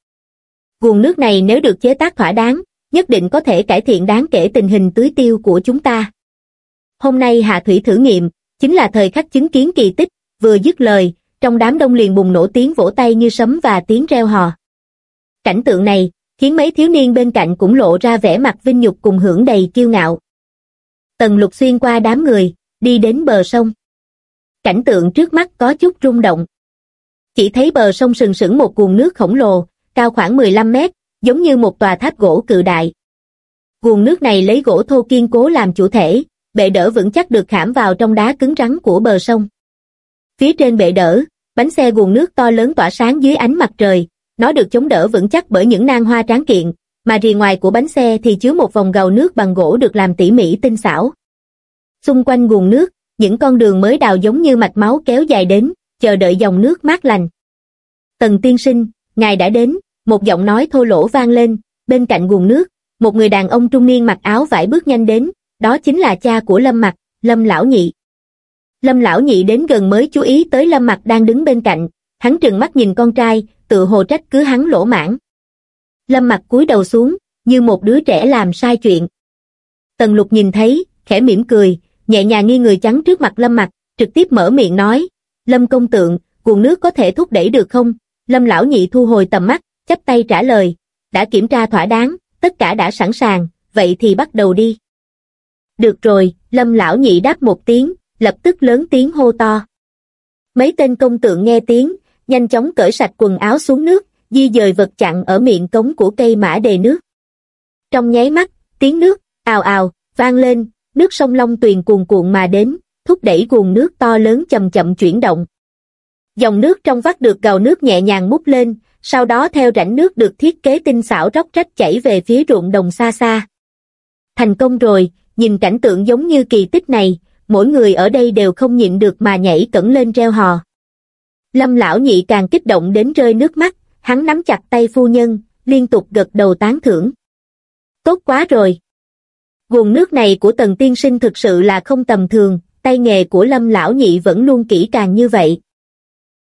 Nguồn nước này nếu được chế tác thỏa đáng, nhất định có thể cải thiện đáng kể tình hình tưới tiêu của chúng ta. Hôm nay Hạ Thủy thử nghiệm, chính là thời khắc chứng kiến kỳ tích, vừa dứt lời, trong đám đông liền bùng nổ tiếng vỗ tay như sấm và tiếng reo hò. Cảnh tượng này, khiến mấy thiếu niên bên cạnh cũng lộ ra vẻ mặt vinh nhục cùng hưởng đầy kiêu ngạo. Tần lục xuyên qua đám người, đi đến bờ sông. Cảnh tượng trước mắt có chút rung động. Chỉ thấy bờ sông sừng sững một cuồng nước khổng lồ, cao khoảng 15 mét, giống như một tòa tháp gỗ cự đại. Nguồn nước này lấy gỗ thô kiên cố làm chủ thể, bệ đỡ vững chắc được khảm vào trong đá cứng rắn của bờ sông. Phía trên bệ đỡ, bánh xe nguồn nước to lớn tỏa sáng dưới ánh mặt trời, nó được chống đỡ vững chắc bởi những nang hoa tráng kiện, mà rìa ngoài của bánh xe thì chứa một vòng gầu nước bằng gỗ được làm tỉ mỉ tinh xảo. Xung quanh nguồn nước, những con đường mới đào giống như mạch máu kéo dài đến, chờ đợi dòng nước mát lành. Tần tiên sinh, ngài đã đến, một giọng nói thô lỗ vang lên, bên cạnh nguồn nước, một người đàn ông trung niên mặc áo vải bước nhanh đến, đó chính là cha của Lâm Mặc, Lâm Lão Nhị. Lâm Lão Nhị đến gần mới chú ý tới Lâm Mặc đang đứng bên cạnh, hắn trừng mắt nhìn con trai, tự hồ trách cứ hắn lỗ mãn. Lâm mặt cúi đầu xuống, như một đứa trẻ làm sai chuyện. Tần Lục nhìn thấy, khẽ mỉm cười, nhẹ nhàng nghi người trắng trước mặt Lâm mặt, trực tiếp mở miệng nói, Lâm công tượng, cuồng nước có thể thúc đẩy được không? Lâm Lão Nhị thu hồi tầm mắt, chắp tay trả lời, đã kiểm tra thỏa đáng, tất cả đã sẵn sàng, vậy thì bắt đầu đi. Được rồi, Lâm Lão Nhị đáp một tiếng, lập tức lớn tiếng hô to. Mấy tên công tượng nghe tiếng, nhanh chóng cởi sạch quần áo xuống nước, di dời vật chặn ở miệng cống của cây mã đề nước. Trong nháy mắt, tiếng nước, ào ào, vang lên, nước sông Long Tuyền cuồn cuộn mà đến, thúc đẩy nguồn nước to lớn chậm chậm chuyển động. Dòng nước trong vắt được gào nước nhẹ nhàng mút lên, sau đó theo rãnh nước được thiết kế tinh xảo róc rách chảy về phía ruộng đồng xa xa. Thành công rồi, nhìn cảnh tượng giống như kỳ tích này, mỗi người ở đây đều không nhịn được mà nhảy cẩn lên reo hò. Lâm lão nhị càng kích động đến rơi nước mắt, hắn nắm chặt tay phu nhân, liên tục gật đầu tán thưởng. Tốt quá rồi! Nguồn nước này của tần tiên sinh thực sự là không tầm thường, tay nghề của lâm lão nhị vẫn luôn kỹ càng như vậy.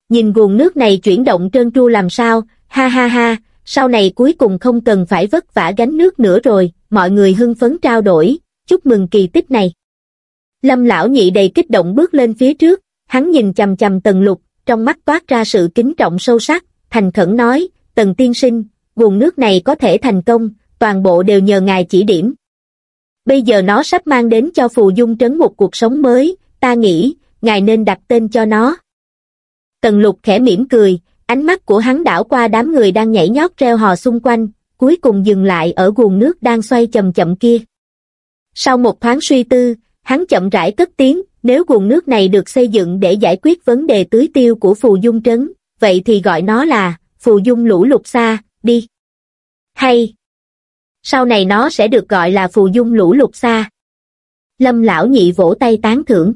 Nhìn nguồn nước này chuyển động trơn tru làm sao, ha ha ha, sau này cuối cùng không cần phải vất vả gánh nước nữa rồi, mọi người hưng phấn trao đổi, chúc mừng kỳ tích này. Lâm lão nhị đầy kích động bước lên phía trước, hắn nhìn chầm chầm tần lục, trong mắt toát ra sự kính trọng sâu sắc, thành khẩn nói, tần tiên sinh, nguồn nước này có thể thành công, toàn bộ đều nhờ ngài chỉ điểm. Bây giờ nó sắp mang đến cho phù dung trấn một cuộc sống mới, ta nghĩ, ngài nên đặt tên cho nó. Tần lục khẽ mỉm cười, ánh mắt của hắn đảo qua đám người đang nhảy nhót reo hò xung quanh, cuối cùng dừng lại ở nguồn nước đang xoay chậm chậm kia. Sau một thoáng suy tư, hắn chậm rãi cất tiếng, nếu nguồn nước này được xây dựng để giải quyết vấn đề tưới tiêu của phù dung trấn, vậy thì gọi nó là phù dung lũ lụt xa, đi. Hay, sau này nó sẽ được gọi là phù dung lũ lụt xa. Lâm lão nhị vỗ tay tán thưởng.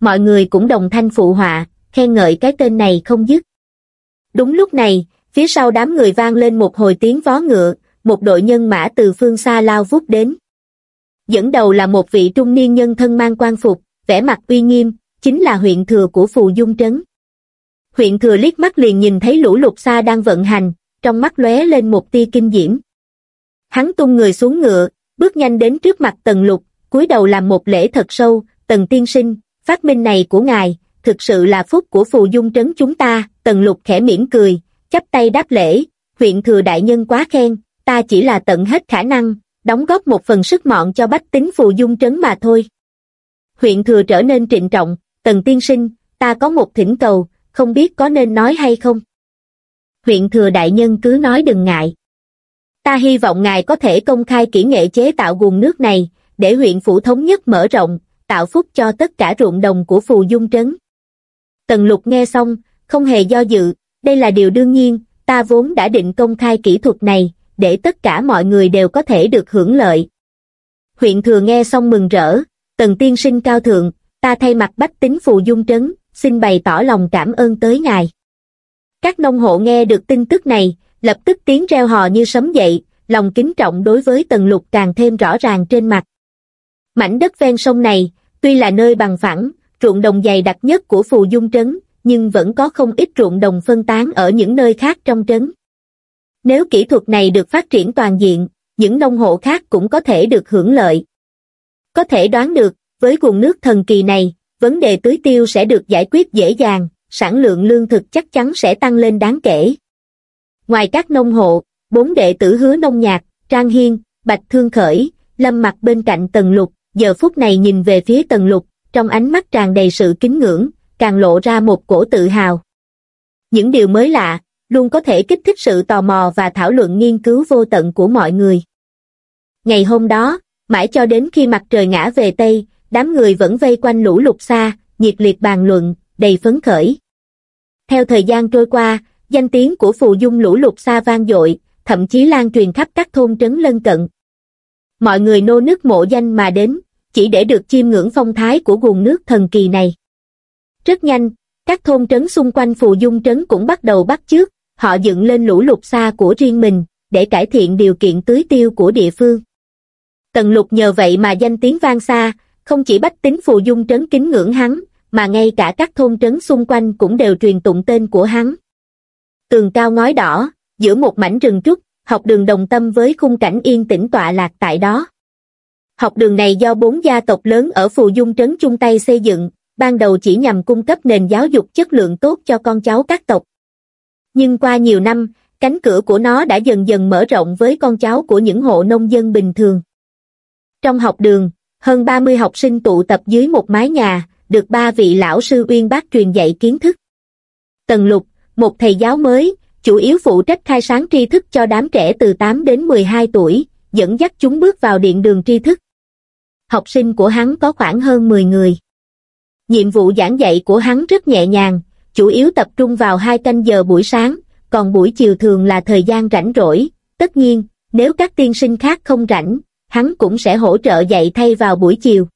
Mọi người cũng đồng thanh phụ họa, khen ngợi cái tên này không dứt. Đúng lúc này, phía sau đám người vang lên một hồi tiếng vó ngựa, một đội nhân mã từ phương xa lao vút đến. Dẫn đầu là một vị trung niên nhân thân mang quan phục, vẻ mặt uy nghiêm, chính là huyện thừa của Phù Dung Trấn. Huyện thừa liếc mắt liền nhìn thấy lũ lục xa đang vận hành, trong mắt lóe lên một tia kinh diễm. Hắn tung người xuống ngựa, bước nhanh đến trước mặt tần lục, cúi đầu làm một lễ thật sâu, tần tiên sinh, phát minh này của ngài, thực sự là phúc của phù dung trấn chúng ta, tần lục khẽ mỉm cười, chắp tay đáp lễ, huyện thừa đại nhân quá khen, ta chỉ là tận hết khả năng, đóng góp một phần sức mọn cho bách tính phù dung trấn mà thôi. Huyện thừa trở nên trịnh trọng, tần tiên sinh, ta có một thỉnh cầu, không biết có nên nói hay không? Huyện thừa đại nhân cứ nói đừng ngại. Ta hy vọng ngài có thể công khai kỹ nghệ chế tạo nguồn nước này, để huyện phủ thống nhất mở rộng, tạo phúc cho tất cả ruộng đồng của phù dung trấn. Tần lục nghe xong, không hề do dự, đây là điều đương nhiên, ta vốn đã định công khai kỹ thuật này, để tất cả mọi người đều có thể được hưởng lợi. Huyện thừa nghe xong mừng rỡ, tần tiên sinh cao thượng, ta thay mặt bách tính phù dung trấn, xin bày tỏ lòng cảm ơn tới ngài. Các nông hộ nghe được tin tức này, lập tức tiếng reo hò như sấm dậy, lòng kính trọng đối với tần lục càng thêm rõ ràng trên mặt. Mảnh đất ven sông này, tuy là nơi bằng phẳng, ruộng đồng dày đặc nhất của phù dung trấn, nhưng vẫn có không ít ruộng đồng phân tán ở những nơi khác trong trấn. Nếu kỹ thuật này được phát triển toàn diện, những nông hộ khác cũng có thể được hưởng lợi. Có thể đoán được, với nguồn nước thần kỳ này, vấn đề tưới tiêu sẽ được giải quyết dễ dàng, sản lượng lương thực chắc chắn sẽ tăng lên đáng kể. Ngoài các nông hộ, bốn đệ tử hứa nông nhạc, Trang Hiên, Bạch Thương Khởi, Lâm mặt bên cạnh Tần Lục, giờ phút này nhìn về phía Tần Lục, trong ánh mắt tràn đầy sự kính ngưỡng, càng lộ ra một cổ tự hào. Những điều mới lạ, luôn có thể kích thích sự tò mò và thảo luận nghiên cứu vô tận của mọi người. Ngày hôm đó, mãi cho đến khi mặt trời ngã về Tây, đám người vẫn vây quanh lũ lục xa, nhiệt liệt bàn luận, đầy phấn khởi. Theo thời gian trôi qua, danh tiếng của phù dung lũ lục xa vang dội, thậm chí lan truyền khắp các thôn trấn lân cận. Mọi người nô nức mộ danh mà đến, chỉ để được chiêm ngưỡng phong thái của nguồn nước thần kỳ này. Rất nhanh, các thôn trấn xung quanh phù dung trấn cũng bắt đầu bắt chước, họ dựng lên lũ lục xa của riêng mình, để cải thiện điều kiện tưới tiêu của địa phương. Tần lục nhờ vậy mà danh tiếng vang xa, không chỉ bách tính phù dung trấn kính ngưỡng hắn, mà ngay cả các thôn trấn xung quanh cũng đều truyền tụng tên của hắn. Tường cao ngói đỏ, giữa một mảnh rừng trúc, học đường đồng tâm với khung cảnh yên tĩnh tọa lạc tại đó. Học đường này do bốn gia tộc lớn ở Phù Dung Trấn chung tay xây dựng, ban đầu chỉ nhằm cung cấp nền giáo dục chất lượng tốt cho con cháu các tộc. Nhưng qua nhiều năm, cánh cửa của nó đã dần dần mở rộng với con cháu của những hộ nông dân bình thường. Trong học đường, hơn 30 học sinh tụ tập dưới một mái nhà, được ba vị lão sư uyên bác truyền dạy kiến thức. Tần Lục, một thầy giáo mới, chủ yếu phụ trách khai sáng tri thức cho đám trẻ từ 8 đến 12 tuổi, dẫn dắt chúng bước vào điện đường tri thức. Học sinh của hắn có khoảng hơn 10 người. Nhiệm vụ giảng dạy của hắn rất nhẹ nhàng, chủ yếu tập trung vào hai canh giờ buổi sáng, còn buổi chiều thường là thời gian rảnh rỗi. Tất nhiên, nếu các tiên sinh khác không rảnh, hắn cũng sẽ hỗ trợ dạy thay vào buổi chiều.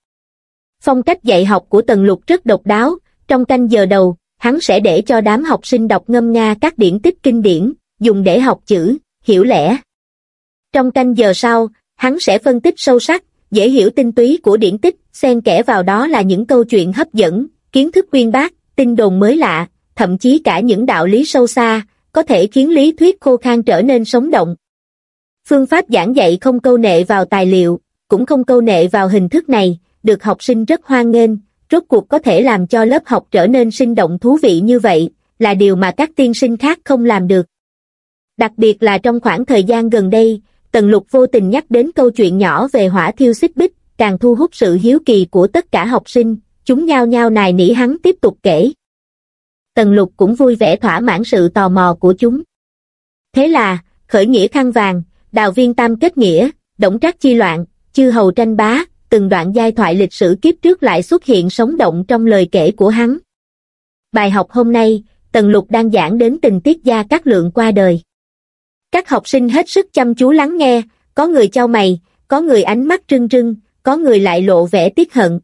Phong cách dạy học của Tần Lục rất độc đáo, trong canh giờ đầu, hắn sẽ để cho đám học sinh đọc ngâm nga các điển tích kinh điển, dùng để học chữ, hiểu lẽ. Trong canh giờ sau, hắn sẽ phân tích sâu sắc, dễ hiểu tinh túy của điển tích, xen kẽ vào đó là những câu chuyện hấp dẫn, kiến thức uyên bác, tin đồn mới lạ, thậm chí cả những đạo lý sâu xa, có thể khiến lý thuyết khô khan trở nên sống động. Phương pháp giảng dạy không câu nệ vào tài liệu, cũng không câu nệ vào hình thức này, được học sinh rất hoan nghênh, rốt cuộc có thể làm cho lớp học trở nên sinh động thú vị như vậy, là điều mà các tiên sinh khác không làm được. Đặc biệt là trong khoảng thời gian gần đây, Tần Lục vô tình nhắc đến câu chuyện nhỏ về hỏa thiêu xích bích, càng thu hút sự hiếu kỳ của tất cả học sinh, chúng nhao nhao nài nỉ hắn tiếp tục kể. Tần Lục cũng vui vẻ thỏa mãn sự tò mò của chúng. Thế là, khởi nghĩa khăn vàng, đào viên tam kết nghĩa, động trác chi loạn, chư hầu tranh bá, từng đoạn giai thoại lịch sử kiếp trước lại xuất hiện sống động trong lời kể của hắn. Bài học hôm nay, Tần Lục đang giảng đến tình tiết gia các lượng qua đời. Các học sinh hết sức chăm chú lắng nghe, có người trao mày, có người ánh mắt trưng trưng, có người lại lộ vẻ tiếc hận.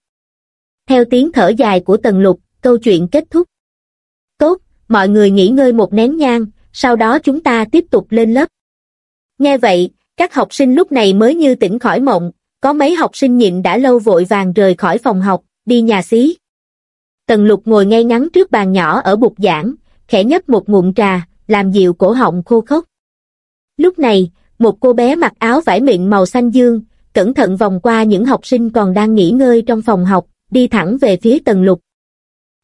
Theo tiếng thở dài của Tần Lục, câu chuyện kết thúc. Tốt, mọi người nghỉ ngơi một nén nhang, sau đó chúng ta tiếp tục lên lớp. Nghe vậy, các học sinh lúc này mới như tỉnh khỏi mộng, có mấy học sinh nhịn đã lâu vội vàng rời khỏi phòng học, đi nhà xí. Tần lục ngồi ngay ngắn trước bàn nhỏ ở bục giảng, khẽ nhấp một ngụm trà, làm dịu cổ họng khô khốc. Lúc này, một cô bé mặc áo vải miệng màu xanh dương, cẩn thận vòng qua những học sinh còn đang nghỉ ngơi trong phòng học, đi thẳng về phía Tần lục.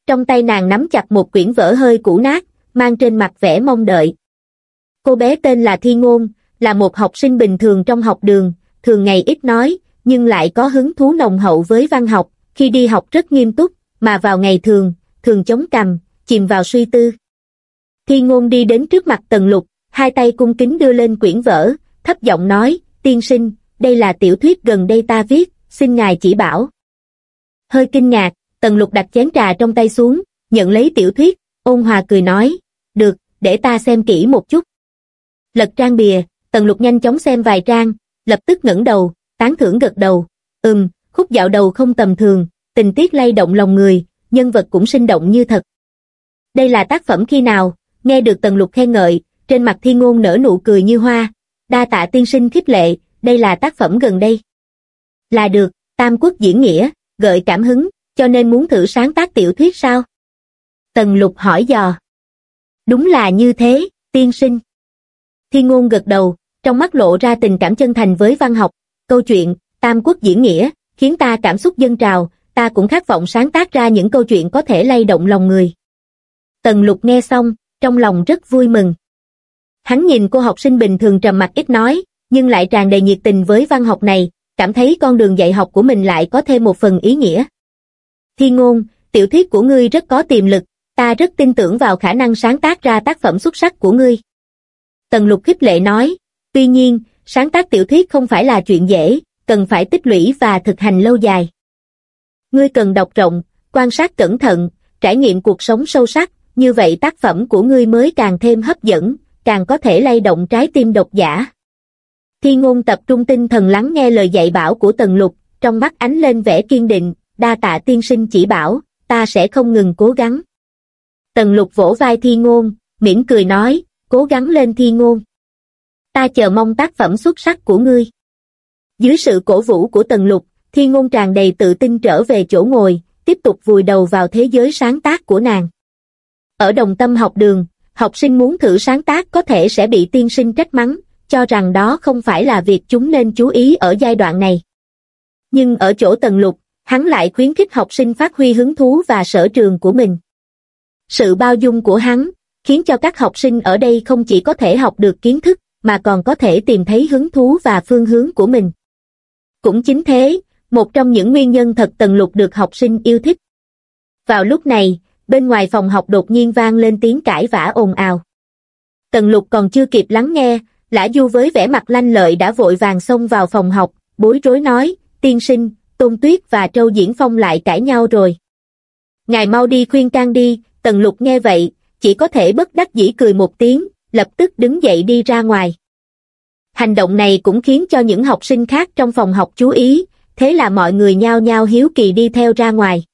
Trong tay nàng nắm chặt một quyển vở hơi cũ nát, mang trên mặt vẻ mong đợi. Cô bé tên là Thi Ngôn, là một học sinh bình thường trong học đường, thường ngày ít nói, nhưng lại có hứng thú nồng hậu với văn học, khi đi học rất nghiêm túc, mà vào ngày thường, thường chống cằm, chìm vào suy tư. Thi Ngôn đi đến trước mặt Tần Lục, hai tay cung kính đưa lên quyển vở, thấp giọng nói, tiên sinh, đây là tiểu thuyết gần đây ta viết, xin ngài chỉ bảo. Hơi kinh ngạc, Tần Lục đặt chén trà trong tay xuống, nhận lấy tiểu thuyết, ôn hòa cười nói, được, để ta xem kỹ một chút. Lật trang bìa, Tần Lục nhanh chóng xem vài trang, lập tức ngẩng đầu, tán thưởng gật đầu, ừm, khúc dạo đầu không tầm thường, tình tiết lay động lòng người, nhân vật cũng sinh động như thật. Đây là tác phẩm khi nào, nghe được Tần Lục khen ngợi, trên mặt thi ngôn nở nụ cười như hoa, đa tạ tiên sinh khích lệ, đây là tác phẩm gần đây. Là được, Tam Quốc diễn nghĩa, gợi cảm hứng, cho nên muốn thử sáng tác tiểu thuyết sao? Tần Lục hỏi dò. Đúng là như thế, tiên sinh. Thiên ngôn gật đầu, trong mắt lộ ra tình cảm chân thành với văn học, câu chuyện, Tam Quốc diễn nghĩa, khiến ta cảm xúc dân trào, ta cũng khát vọng sáng tác ra những câu chuyện có thể lay động lòng người. Tần Lục nghe xong, trong lòng rất vui mừng. Hắn nhìn cô học sinh bình thường trầm mặc ít nói, nhưng lại tràn đầy nhiệt tình với văn học này, cảm thấy con đường dạy học của mình lại có thêm một phần ý nghĩa. Thi ngôn, tiểu thuyết của ngươi rất có tiềm lực, ta rất tin tưởng vào khả năng sáng tác ra tác phẩm xuất sắc của ngươi. Tần lục khích lệ nói, tuy nhiên, sáng tác tiểu thuyết không phải là chuyện dễ, cần phải tích lũy và thực hành lâu dài. Ngươi cần đọc rộng, quan sát cẩn thận, trải nghiệm cuộc sống sâu sắc, như vậy tác phẩm của ngươi mới càng thêm hấp dẫn, càng có thể lay động trái tim độc giả. Thi ngôn tập trung tinh thần lắng nghe lời dạy bảo của Tần Lục, trong mắt ánh lên vẻ kiên định, đa tạ tiên sinh chỉ bảo, ta sẽ không ngừng cố gắng. Tần Lục vỗ vai Thi ngôn, mỉm cười nói, cố gắng lên Thi ngôn. Ta chờ mong tác phẩm xuất sắc của ngươi. Dưới sự cổ vũ của Tần Lục, Thi ngôn tràn đầy tự tin trở về chỗ ngồi, tiếp tục vùi đầu vào thế giới sáng tác của nàng. Ở đồng tâm học đường, học sinh muốn thử sáng tác có thể sẽ bị tiên sinh trách mắng, cho rằng đó không phải là việc chúng nên chú ý ở giai đoạn này. Nhưng ở chỗ tần lục, hắn lại khuyến khích học sinh phát huy hứng thú và sở trường của mình. Sự bao dung của hắn, khiến cho các học sinh ở đây không chỉ có thể học được kiến thức, mà còn có thể tìm thấy hứng thú và phương hướng của mình. Cũng chính thế, một trong những nguyên nhân thật Tần lục được học sinh yêu thích. Vào lúc này, bên ngoài phòng học đột nhiên vang lên tiếng cãi vã ồn ào. Tần lục còn chưa kịp lắng nghe, Lã Du với vẻ mặt lanh lợi đã vội vàng xông vào phòng học, bối rối nói, tiên sinh, Tôn Tuyết và Trâu Diễn Phong lại cãi nhau rồi. Ngài mau đi khuyên can đi, Tần Lục nghe vậy, chỉ có thể bất đắc dĩ cười một tiếng, lập tức đứng dậy đi ra ngoài. Hành động này cũng khiến cho những học sinh khác trong phòng học chú ý, thế là mọi người nhao nhao hiếu kỳ đi theo ra ngoài.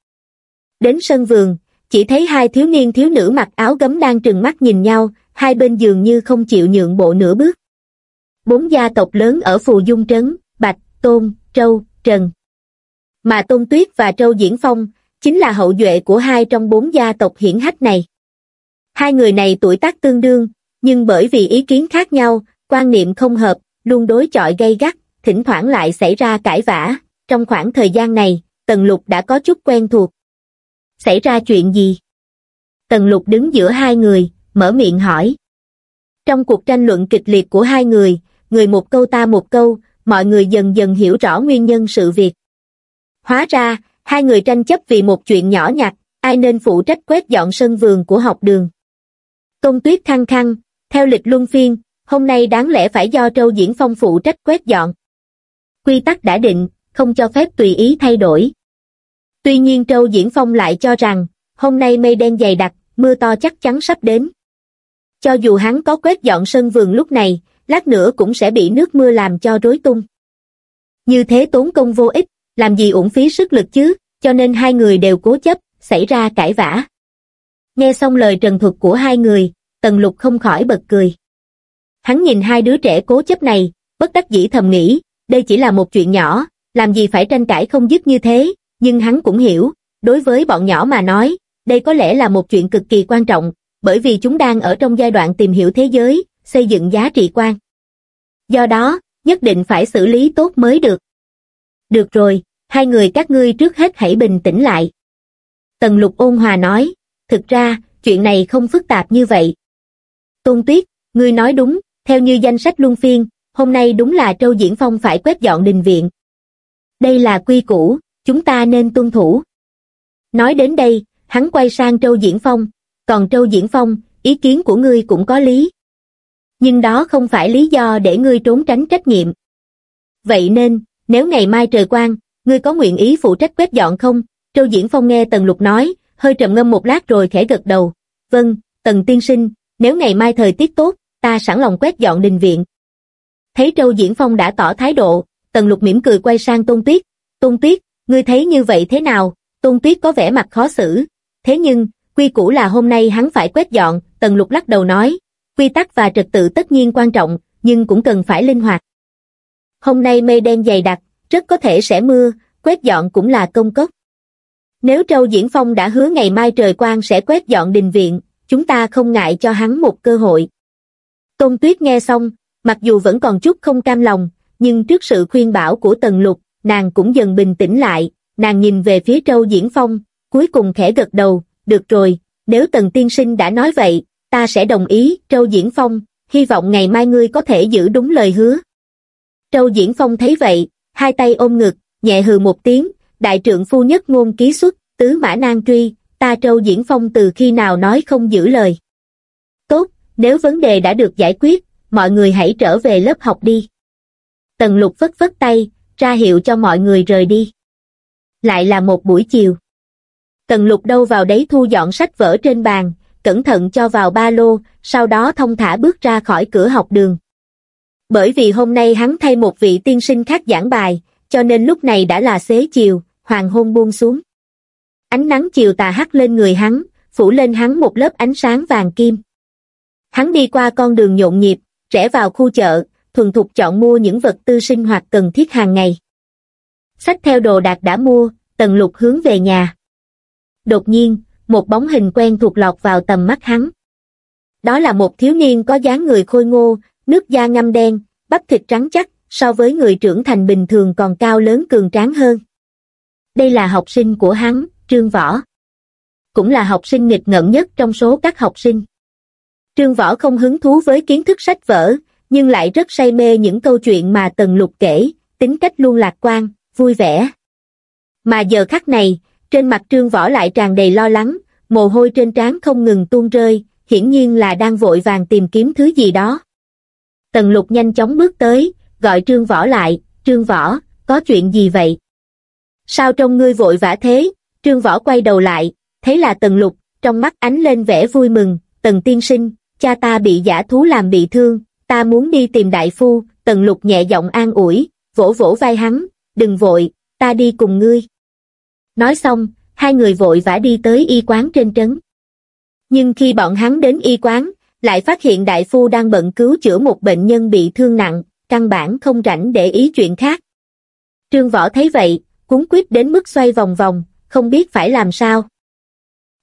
Đến sân vườn, chỉ thấy hai thiếu niên thiếu nữ mặc áo gấm đang trừng mắt nhìn nhau, hai bên dường như không chịu nhượng bộ nửa bước. Bốn gia tộc lớn ở Phù Dung Trấn, Bạch, Tôn, Trâu, Trần. Mà Tôn Tuyết và Trâu Diễn Phong, chính là hậu duệ của hai trong bốn gia tộc hiển hách này. Hai người này tuổi tác tương đương, nhưng bởi vì ý kiến khác nhau, quan niệm không hợp, luôn đối chọi gay gắt, thỉnh thoảng lại xảy ra cãi vã. Trong khoảng thời gian này, Tần Lục đã có chút quen thuộc. Xảy ra chuyện gì? Tần Lục đứng giữa hai người, mở miệng hỏi. Trong cuộc tranh luận kịch liệt của hai người, người một câu ta một câu, mọi người dần dần hiểu rõ nguyên nhân sự việc. Hóa ra, hai người tranh chấp vì một chuyện nhỏ nhặt, ai nên phụ trách quét dọn sân vườn của học đường. Công tuyết khăng khăng, theo lịch luân phiên, hôm nay đáng lẽ phải do Trâu Diễn Phong phụ trách quét dọn. Quy tắc đã định, không cho phép tùy ý thay đổi. Tuy nhiên Trâu Diễn Phong lại cho rằng, hôm nay mây đen dày đặc, mưa to chắc chắn sắp đến. Cho dù hắn có quét dọn sân vườn lúc này, lát nữa cũng sẽ bị nước mưa làm cho rối tung. Như thế tốn công vô ích, làm gì uổng phí sức lực chứ, cho nên hai người đều cố chấp, xảy ra cãi vã. Nghe xong lời trần thuật của hai người, Tần Lục không khỏi bật cười. Hắn nhìn hai đứa trẻ cố chấp này, bất đắc dĩ thầm nghĩ, đây chỉ là một chuyện nhỏ, làm gì phải tranh cãi không dứt như thế, nhưng hắn cũng hiểu, đối với bọn nhỏ mà nói, đây có lẽ là một chuyện cực kỳ quan trọng, bởi vì chúng đang ở trong giai đoạn tìm hiểu thế giới, xây dựng giá trị quan. Do đó, nhất định phải xử lý tốt mới được. Được rồi, hai người các ngươi trước hết hãy bình tĩnh lại. Tần lục ôn hòa nói, thực ra, chuyện này không phức tạp như vậy. Tôn Tuyết, ngươi nói đúng, theo như danh sách luân phiên, hôm nay đúng là Trâu Diễn Phong phải quét dọn đình viện. Đây là quy củ, chúng ta nên tuân thủ. Nói đến đây, hắn quay sang Trâu Diễn Phong, còn Trâu Diễn Phong, ý kiến của ngươi cũng có lý. Nhưng đó không phải lý do để ngươi trốn tránh trách nhiệm. Vậy nên, nếu ngày mai trời quang, ngươi có nguyện ý phụ trách quét dọn không? Trâu Diễn Phong nghe Tần Lục nói, hơi trầm ngâm một lát rồi khẽ gật đầu. Vâng, Tần Tiên Sinh, nếu ngày mai thời tiết tốt, ta sẵn lòng quét dọn đình viện. Thấy Trâu Diễn Phong đã tỏ thái độ, Tần Lục mỉm cười quay sang Tôn Tuyết. Tôn Tuyết, ngươi thấy như vậy thế nào? Tôn Tuyết có vẻ mặt khó xử. Thế nhưng, quy củ là hôm nay hắn phải quét dọn, Tần Lục lắc đầu nói. Quy tắc và trật tự tất nhiên quan trọng, nhưng cũng cần phải linh hoạt. Hôm nay mây đen dày đặc, rất có thể sẽ mưa, quét dọn cũng là công cốc. Nếu Trâu Diễn Phong đã hứa ngày mai trời quang sẽ quét dọn đình viện, chúng ta không ngại cho hắn một cơ hội. Tôn Tuyết nghe xong, mặc dù vẫn còn chút không cam lòng, nhưng trước sự khuyên bảo của Tần Lục, nàng cũng dần bình tĩnh lại, nàng nhìn về phía Trâu Diễn Phong, cuối cùng khẽ gật đầu, được rồi, nếu Tần Tiên Sinh đã nói vậy, ta sẽ đồng ý, Trâu Diễn Phong, hy vọng ngày mai ngươi có thể giữ đúng lời hứa. Trâu Diễn Phong thấy vậy, hai tay ôm ngực, nhẹ hừ một tiếng, đại trượng phu nhất ngôn ký xuất, tứ mã nan truy, ta Trâu Diễn Phong từ khi nào nói không giữ lời. Tốt, nếu vấn đề đã được giải quyết, mọi người hãy trở về lớp học đi. Tần lục vất vất tay, ra hiệu cho mọi người rời đi. Lại là một buổi chiều. Tần lục đâu vào đấy thu dọn sách vở trên bàn, cẩn thận cho vào ba lô, sau đó thông thả bước ra khỏi cửa học đường. Bởi vì hôm nay hắn thay một vị tiên sinh khác giảng bài, cho nên lúc này đã là xế chiều, hoàng hôn buông xuống. Ánh nắng chiều tà hắt lên người hắn, phủ lên hắn một lớp ánh sáng vàng kim. Hắn đi qua con đường nhộn nhịp, rẽ vào khu chợ, thuần thục chọn mua những vật tư sinh hoạt cần thiết hàng ngày. Sách theo đồ đạc đã mua, tần lục hướng về nhà. Đột nhiên, một bóng hình quen thuộc lọt vào tầm mắt hắn. Đó là một thiếu niên có dáng người khôi ngô, nước da ngâm đen, bắp thịt trắng chắc, so với người trưởng thành bình thường còn cao lớn cường tráng hơn. Đây là học sinh của hắn, Trương Võ. Cũng là học sinh nghịch ngợm nhất trong số các học sinh. Trương Võ không hứng thú với kiến thức sách vở, nhưng lại rất say mê những câu chuyện mà Tần Lục kể, tính cách luôn lạc quan, vui vẻ. Mà giờ khắc này, trên mặt Trương Võ lại tràn đầy lo lắng, mồ hôi trên trán không ngừng tuôn rơi, hiển nhiên là đang vội vàng tìm kiếm thứ gì đó. Tần Lục nhanh chóng bước tới, gọi Trương Võ lại, Trương Võ, có chuyện gì vậy? Sao trong ngươi vội vã thế? Trương Võ quay đầu lại, thấy là Tần Lục, trong mắt ánh lên vẻ vui mừng, Tần Tiên Sinh, cha ta bị giả thú làm bị thương, ta muốn đi tìm đại phu, Tần Lục nhẹ giọng an ủi, vỗ vỗ vai hắn, đừng vội, ta đi cùng ngươi. Nói xong, hai người vội vã đi tới y quán trên trấn. Nhưng khi bọn hắn đến y quán, lại phát hiện đại phu đang bận cứu chữa một bệnh nhân bị thương nặng, căn bản không rảnh để ý chuyện khác. Trương Võ thấy vậy, cuốn quyết đến mức xoay vòng vòng, không biết phải làm sao.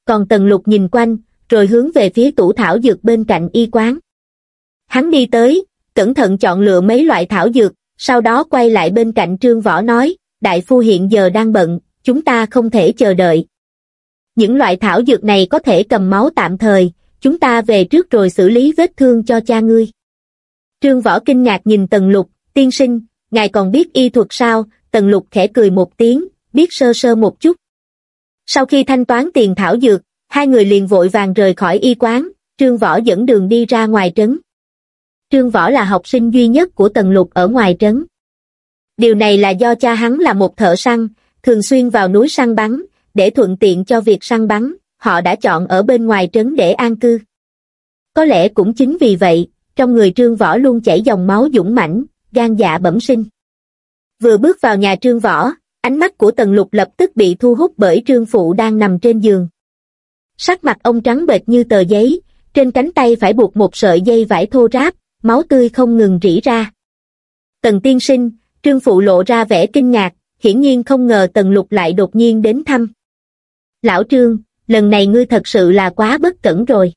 Còn Tần Lục nhìn quanh, rồi hướng về phía tủ thảo dược bên cạnh y quán. Hắn đi tới, cẩn thận chọn lựa mấy loại thảo dược, sau đó quay lại bên cạnh Trương Võ nói, đại phu hiện giờ đang bận, chúng ta không thể chờ đợi. Những loại thảo dược này có thể cầm máu tạm thời, chúng ta về trước rồi xử lý vết thương cho cha ngươi. Trương Võ kinh ngạc nhìn Tần Lục, tiên sinh, ngài còn biết y thuật sao, Tần Lục khẽ cười một tiếng, biết sơ sơ một chút. Sau khi thanh toán tiền thảo dược, hai người liền vội vàng rời khỏi y quán, Trương Võ dẫn đường đi ra ngoài trấn. Trương Võ là học sinh duy nhất của Tần Lục ở ngoài trấn. Điều này là do cha hắn là một thợ săn, thường xuyên vào núi săn bắn, để thuận tiện cho việc săn bắn, họ đã chọn ở bên ngoài trấn để an cư. Có lẽ cũng chính vì vậy, trong người trương võ luôn chảy dòng máu dũng mãnh, gan dạ bẩm sinh. Vừa bước vào nhà trương võ, ánh mắt của tần lục lập tức bị thu hút bởi trương phụ đang nằm trên giường. Sắc mặt ông trắng bệch như tờ giấy, trên cánh tay phải buộc một sợi dây vải thô ráp, máu tươi không ngừng rỉ ra. Tần tiên sinh, trương phụ lộ ra vẻ kinh ngạc, hiển nhiên không ngờ tần lục lại đột nhiên đến thăm. Lão trương, lần này ngươi thật sự là quá bất cẩn rồi.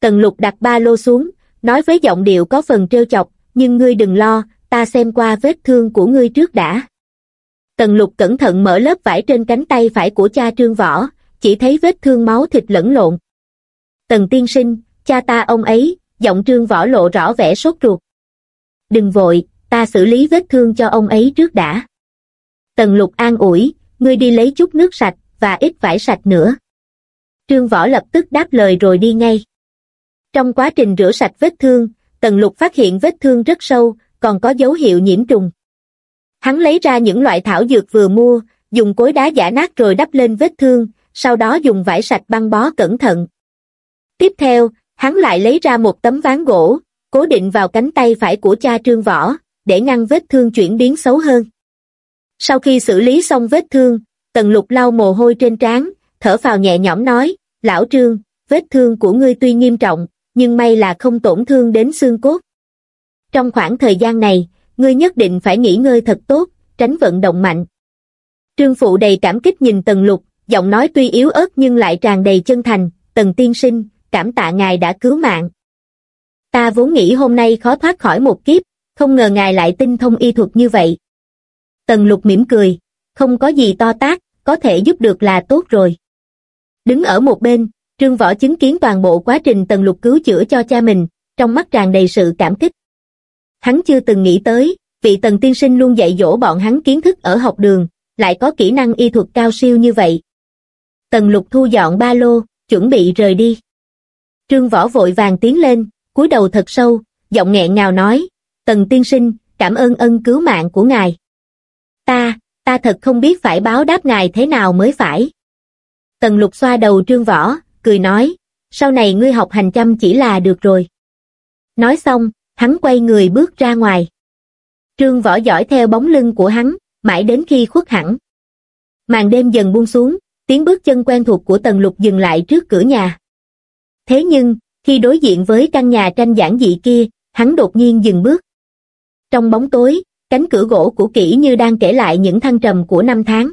Tần lục đặt ba lô xuống, nói với giọng điệu có phần trêu chọc, nhưng ngươi đừng lo, ta xem qua vết thương của ngươi trước đã. Tần lục cẩn thận mở lớp vải trên cánh tay phải của cha trương võ, chỉ thấy vết thương máu thịt lẫn lộn. Tần tiên sinh, cha ta ông ấy, giọng trương võ lộ rõ vẻ sốt ruột. Đừng vội, ta xử lý vết thương cho ông ấy trước đã. Tần lục an ủi, ngươi đi lấy chút nước sạch, và ít vải sạch nữa. Trương võ lập tức đáp lời rồi đi ngay. Trong quá trình rửa sạch vết thương, tần lục phát hiện vết thương rất sâu, còn có dấu hiệu nhiễm trùng. Hắn lấy ra những loại thảo dược vừa mua, dùng cối đá giả nát rồi đắp lên vết thương, sau đó dùng vải sạch băng bó cẩn thận. Tiếp theo, hắn lại lấy ra một tấm ván gỗ, cố định vào cánh tay phải của cha trương võ, để ngăn vết thương chuyển biến xấu hơn. Sau khi xử lý xong vết thương, tần lục lau mồ hôi trên trán, thở phào nhẹ nhõm nói, lão trương, vết thương của ngươi tuy nghiêm trọng, nhưng may là không tổn thương đến xương cốt. Trong khoảng thời gian này, ngươi nhất định phải nghỉ ngơi thật tốt, tránh vận động mạnh. Trương Phụ đầy cảm kích nhìn Tần Lục, giọng nói tuy yếu ớt nhưng lại tràn đầy chân thành, Tần Tiên Sinh, cảm tạ ngài đã cứu mạng. Ta vốn nghĩ hôm nay khó thoát khỏi một kiếp, không ngờ ngài lại tinh thông y thuật như vậy. Tần Lục mỉm cười, không có gì to tác, có thể giúp được là tốt rồi. Đứng ở một bên, Trương Võ chứng kiến toàn bộ quá trình Tần Lục cứu chữa cho cha mình, trong mắt tràn đầy sự cảm kích. Hắn chưa từng nghĩ tới, vị Tần Tiên Sinh luôn dạy dỗ bọn hắn kiến thức ở học đường, lại có kỹ năng y thuật cao siêu như vậy. Tần Lục thu dọn ba lô, chuẩn bị rời đi. Trương Võ vội vàng tiến lên, cúi đầu thật sâu, giọng nghẹn ngào nói, Tần Tiên Sinh, cảm ơn ân cứu mạng của ngài. Ta, ta thật không biết phải báo đáp ngài thế nào mới phải. Tần Lục xoa đầu Trương Võ, cười nói, sau này ngươi học hành chăm chỉ là được rồi. Nói xong, hắn quay người bước ra ngoài. Trương Võ dõi theo bóng lưng của hắn, mãi đến khi khuất hẳn. Màn đêm dần buông xuống, tiếng bước chân quen thuộc của Tần Lục dừng lại trước cửa nhà. Thế nhưng, khi đối diện với căn nhà tranh giản dị kia, hắn đột nhiên dừng bước. Trong bóng tối, cánh cửa gỗ của kỹ như đang kể lại những thăng trầm của năm tháng.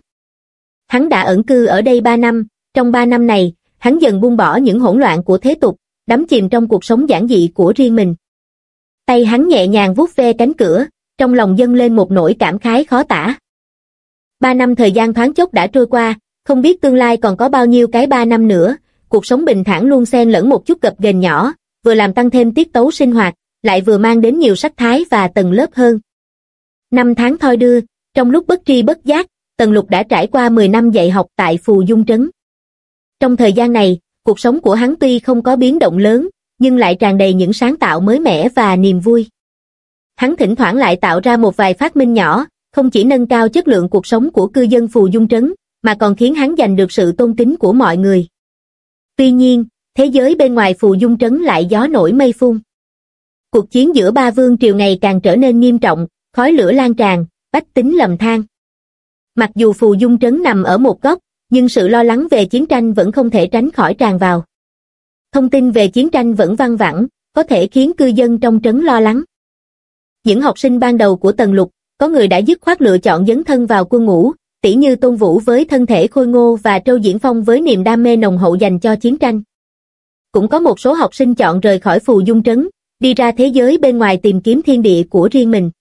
Hắn đã ẩn cư ở đây ba năm, trong ba năm này, hắn dần buông bỏ những hỗn loạn của thế tục, đắm chìm trong cuộc sống giản dị của riêng mình. Tay hắn nhẹ nhàng vuốt ve cánh cửa, trong lòng dâng lên một nỗi cảm khái khó tả. Ba năm thời gian thoáng chốc đã trôi qua, không biết tương lai còn có bao nhiêu cái ba năm nữa, cuộc sống bình thản luôn xen lẫn một chút gập ghềnh nhỏ, vừa làm tăng thêm tiết tấu sinh hoạt, lại vừa mang đến nhiều sắc thái và tầng lớp hơn. Năm tháng thoi đưa, trong lúc bất tri bất giác, Tần Lục đã trải qua 10 năm dạy học tại Phù Dung Trấn. Trong thời gian này, cuộc sống của hắn tuy không có biến động lớn, nhưng lại tràn đầy những sáng tạo mới mẻ và niềm vui. Hắn thỉnh thoảng lại tạo ra một vài phát minh nhỏ, không chỉ nâng cao chất lượng cuộc sống của cư dân Phù Dung Trấn, mà còn khiến hắn giành được sự tôn kính của mọi người. Tuy nhiên, thế giới bên ngoài Phù Dung Trấn lại gió nổi mây phun. Cuộc chiến giữa ba vương triều ngày càng trở nên nghiêm trọng, khói lửa lan tràn, bách tính lầm than. Mặc dù Phù Dung Trấn nằm ở một góc, nhưng sự lo lắng về chiến tranh vẫn không thể tránh khỏi tràn vào. Thông tin về chiến tranh vẫn văng vẳng, có thể khiến cư dân trong trấn lo lắng. Những học sinh ban đầu của Tần Lục, có người đã dứt khoát lựa chọn dấn thân vào quân ngũ, tỉ như Tôn Vũ với thân thể khôi ngô và Trâu Diễn Phong với niềm đam mê nồng hậu dành cho chiến tranh. Cũng có một số học sinh chọn rời khỏi phù dung trấn, đi ra thế giới bên ngoài tìm kiếm thiên địa của riêng mình.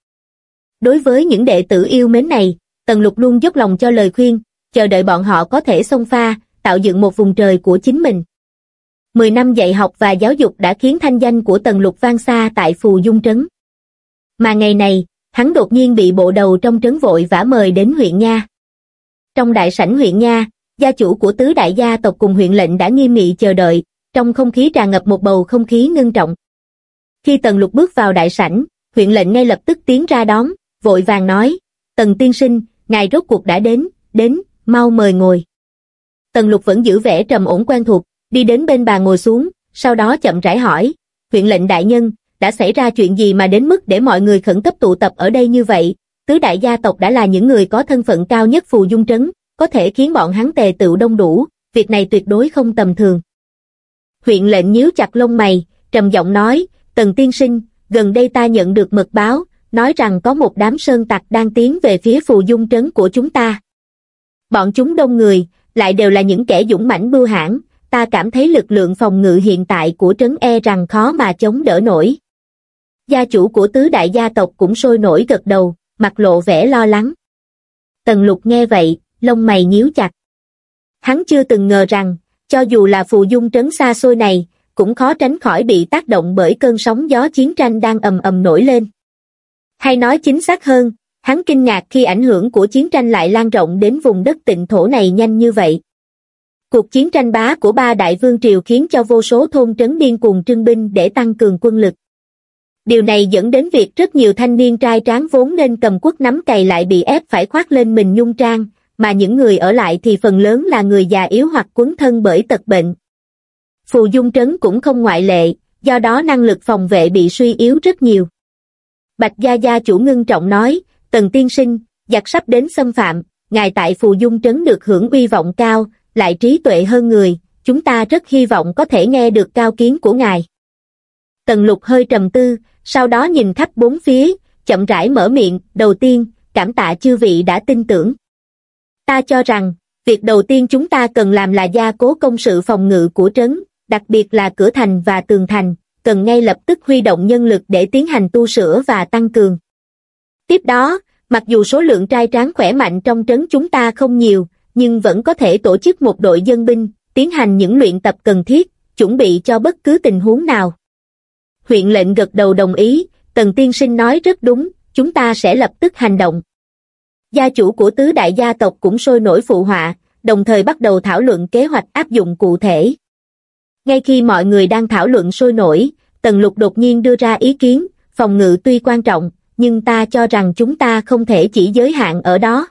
Đối với những đệ tử yêu mến này, Tần Lục luôn dốc lòng cho lời khuyên, chờ đợi bọn họ có thể xông pha, tạo dựng một vùng trời của chính mình. Mười năm dạy học và giáo dục đã khiến thanh danh của Tần Lục vang xa tại Phù Dung Trấn. Mà ngày này, hắn đột nhiên bị bộ đầu trong trấn vội vã mời đến huyện Nha. Trong đại sảnh huyện Nha, gia chủ của tứ đại gia tộc cùng huyện lệnh đã nghiêm nghị chờ đợi, trong không khí tràn ngập một bầu không khí ngưng trọng. Khi Tần Lục bước vào đại sảnh, huyện lệnh ngay lập tức tiến ra đón, vội vàng nói, Tần tiên sinh, ngài rốt cuộc đã đến, đến, mau mời ngồi. Tần Lục vẫn giữ vẻ trầm ổn quen thuộc, đi đến bên bàn ngồi xuống, sau đó chậm rãi hỏi, huyện lệnh đại nhân, đã xảy ra chuyện gì mà đến mức để mọi người khẩn cấp tụ tập ở đây như vậy, tứ đại gia tộc đã là những người có thân phận cao nhất phù dung trấn, có thể khiến bọn hắn tề tựu đông đủ, việc này tuyệt đối không tầm thường. Huyện lệnh nhíu chặt lông mày, trầm giọng nói, Tần tiên sinh, gần đây ta nhận được mật báo, nói rằng có một đám sơn tặc đang tiến về phía phù dung trấn của chúng ta. Bọn chúng đông người, lại đều là những kẻ dũng mãnh bưu hãn, ta cảm thấy lực lượng phòng ngự hiện tại của trấn e rằng khó mà chống đỡ nổi. Gia chủ của tứ đại gia tộc cũng sôi nổi gật đầu, mặt lộ vẻ lo lắng. Tần lục nghe vậy, lông mày nhíu chặt. Hắn chưa từng ngờ rằng, cho dù là phù dung trấn xa xôi này, cũng khó tránh khỏi bị tác động bởi cơn sóng gió chiến tranh đang ầm ầm nổi lên. Hay nói chính xác hơn, hắn kinh ngạc khi ảnh hưởng của chiến tranh lại lan rộng đến vùng đất tịnh thổ này nhanh như vậy. Cuộc chiến tranh bá của ba đại vương triều khiến cho vô số thôn trấn điên cuồng trưng binh để tăng cường quân lực. Điều này dẫn đến việc rất nhiều thanh niên trai tráng vốn nên cầm quốc nắm cày lại bị ép phải khoác lên mình nhung trang, mà những người ở lại thì phần lớn là người già yếu hoặc quấn thân bởi tật bệnh. Phù Dung Trấn cũng không ngoại lệ, do đó năng lực phòng vệ bị suy yếu rất nhiều. Bạch Gia Gia chủ ngưng trọng nói, Tần Tiên Sinh, giặc sắp đến xâm phạm, ngài tại Phù Dung Trấn được hưởng uy vọng cao, lại trí tuệ hơn người, chúng ta rất hy vọng có thể nghe được cao kiến của ngài. Tần Lục hơi trầm tư, sau đó nhìn khắp bốn phía, chậm rãi mở miệng, đầu tiên, cảm tạ chư vị đã tin tưởng. Ta cho rằng, việc đầu tiên chúng ta cần làm là gia cố công sự phòng ngự của trấn, đặc biệt là cửa thành và tường thành, cần ngay lập tức huy động nhân lực để tiến hành tu sửa và tăng cường. Tiếp đó, mặc dù số lượng trai tráng khỏe mạnh trong trấn chúng ta không nhiều, nhưng vẫn có thể tổ chức một đội dân binh, tiến hành những luyện tập cần thiết, chuẩn bị cho bất cứ tình huống nào. Huyện lệnh gật đầu đồng ý, Tần Tiên Sinh nói rất đúng, chúng ta sẽ lập tức hành động. Gia chủ của tứ đại gia tộc cũng sôi nổi phụ họa, đồng thời bắt đầu thảo luận kế hoạch áp dụng cụ thể. Ngay khi mọi người đang thảo luận sôi nổi, Tần Lục đột nhiên đưa ra ý kiến, phòng ngự tuy quan trọng, nhưng ta cho rằng chúng ta không thể chỉ giới hạn ở đó.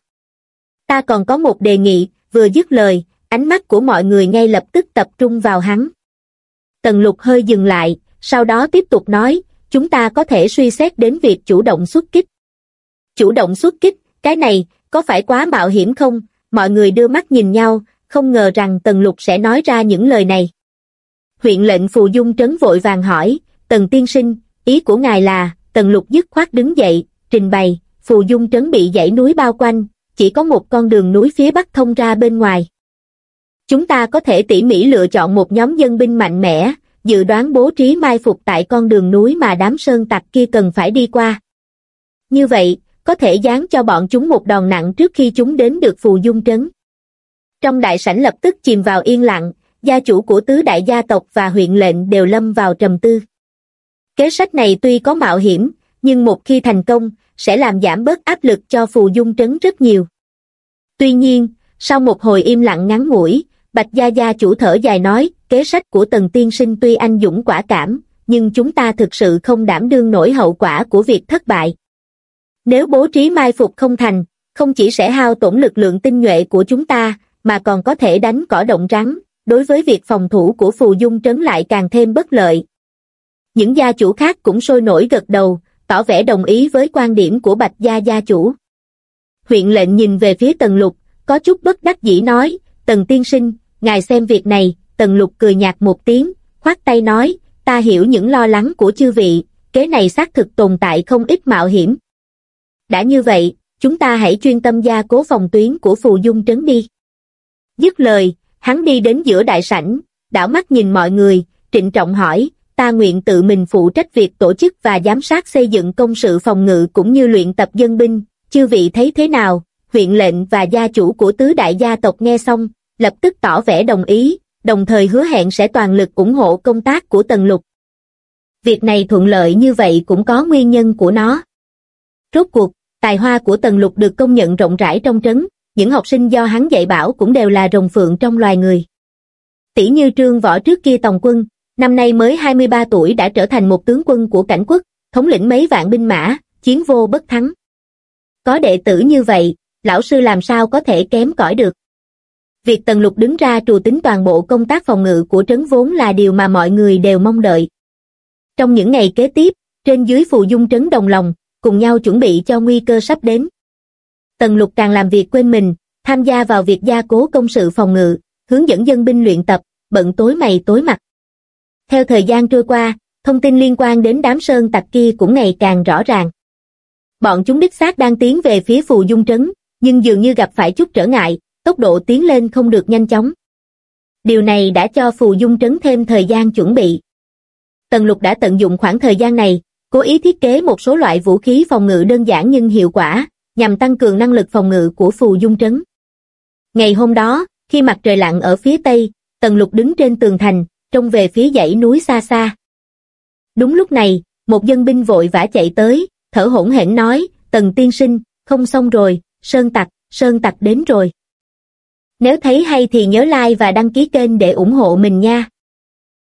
Ta còn có một đề nghị, vừa dứt lời, ánh mắt của mọi người ngay lập tức tập trung vào hắn. Tần Lục hơi dừng lại, sau đó tiếp tục nói, chúng ta có thể suy xét đến việc chủ động xuất kích. Chủ động xuất kích, cái này, có phải quá mạo hiểm không? Mọi người đưa mắt nhìn nhau, không ngờ rằng Tần Lục sẽ nói ra những lời này. Huyện lệnh Phù Dung Trấn vội vàng hỏi, Tần Tiên Sinh, ý của ngài là, Tần Lục dứt khoát đứng dậy, trình bày, Phù Dung Trấn bị dãy núi bao quanh, chỉ có một con đường núi phía bắc thông ra bên ngoài. Chúng ta có thể tỉ mỉ lựa chọn một nhóm dân binh mạnh mẽ, dự đoán bố trí mai phục tại con đường núi mà đám sơn tặc kia cần phải đi qua. Như vậy, có thể dán cho bọn chúng một đòn nặng trước khi chúng đến được phù dung trấn. Trong đại sảnh lập tức chìm vào yên lặng, gia chủ của tứ đại gia tộc và huyện lệnh đều lâm vào trầm tư. Kế sách này tuy có mạo hiểm, nhưng một khi thành công, sẽ làm giảm bớt áp lực cho phù dung trấn rất nhiều. Tuy nhiên, sau một hồi im lặng ngắn ngủi, Bạch Gia Gia chủ thở dài nói, kế sách của Tần Tiên Sinh tuy anh dũng quả cảm, nhưng chúng ta thực sự không đảm đương nổi hậu quả của việc thất bại. Nếu bố trí mai phục không thành, không chỉ sẽ hao tổn lực lượng tinh nhuệ của chúng ta, mà còn có thể đánh cỏ động rắn, đối với việc phòng thủ của phù dung trấn lại càng thêm bất lợi. Những gia chủ khác cũng sôi nổi gật đầu, tỏ vẻ đồng ý với quan điểm của Bạch Gia gia chủ. Huyện lệnh nhìn về phía Tần Lục, có chút bất đắc dĩ nói, Tần Tiên Sinh, ngài xem việc này, Tần Lục cười nhạt một tiếng, khoát tay nói, ta hiểu những lo lắng của chư vị, kế này xác thực tồn tại không ít mạo hiểm. Đã như vậy, chúng ta hãy chuyên tâm gia cố phòng tuyến của phù dung trấn đi. Dứt lời, hắn đi đến giữa đại sảnh, đảo mắt nhìn mọi người, trịnh trọng hỏi, ta nguyện tự mình phụ trách việc tổ chức và giám sát xây dựng công sự phòng ngự cũng như luyện tập dân binh, chư vị thấy thế nào? Huyện lệnh và gia chủ của tứ đại gia tộc nghe xong, lập tức tỏ vẻ đồng ý, đồng thời hứa hẹn sẽ toàn lực ủng hộ công tác của Tần Lục. Việc này thuận lợi như vậy cũng có nguyên nhân của nó. Rốt cuộc, tài hoa của Tần Lục được công nhận rộng rãi trong trấn, những học sinh do hắn dạy bảo cũng đều là rồng phượng trong loài người. Tỷ như trương võ trước kia tòng quân, năm nay mới 23 tuổi đã trở thành một tướng quân của cảnh quốc, thống lĩnh mấy vạn binh mã, chiến vô bất thắng. Có đệ tử như vậy, lão sư làm sao có thể kém cỏi được. Việc Tần Lục đứng ra trù tính toàn bộ công tác phòng ngự của trấn vốn là điều mà mọi người đều mong đợi. Trong những ngày kế tiếp, trên dưới phù dung trấn đồng lòng, cùng nhau chuẩn bị cho nguy cơ sắp đến. Tần Lục càng làm việc quên mình, tham gia vào việc gia cố công sự phòng ngự, hướng dẫn dân binh luyện tập, bận tối mày tối mặt. Theo thời gian trôi qua, thông tin liên quan đến đám sơn tặc kia cũng ngày càng rõ ràng. Bọn chúng đích xác đang tiến về phía phù dung trấn, nhưng dường như gặp phải chút trở ngại, tốc độ tiến lên không được nhanh chóng. Điều này đã cho phù dung trấn thêm thời gian chuẩn bị. Tần lục đã tận dụng khoảng thời gian này, cố ý thiết kế một số loại vũ khí phòng ngự đơn giản nhưng hiệu quả, nhằm tăng cường năng lực phòng ngự của phù dung trấn. Ngày hôm đó, khi mặt trời lặn ở phía tây, Tần Lục đứng trên tường thành, trông về phía dãy núi xa xa. Đúng lúc này, một dân binh vội vã chạy tới, thở hổn hển nói, Tần tiên sinh, không xong rồi, Sơn Tặc, Sơn Tặc đến rồi. Nếu thấy hay thì nhớ like và đăng ký kênh để ủng hộ mình nha.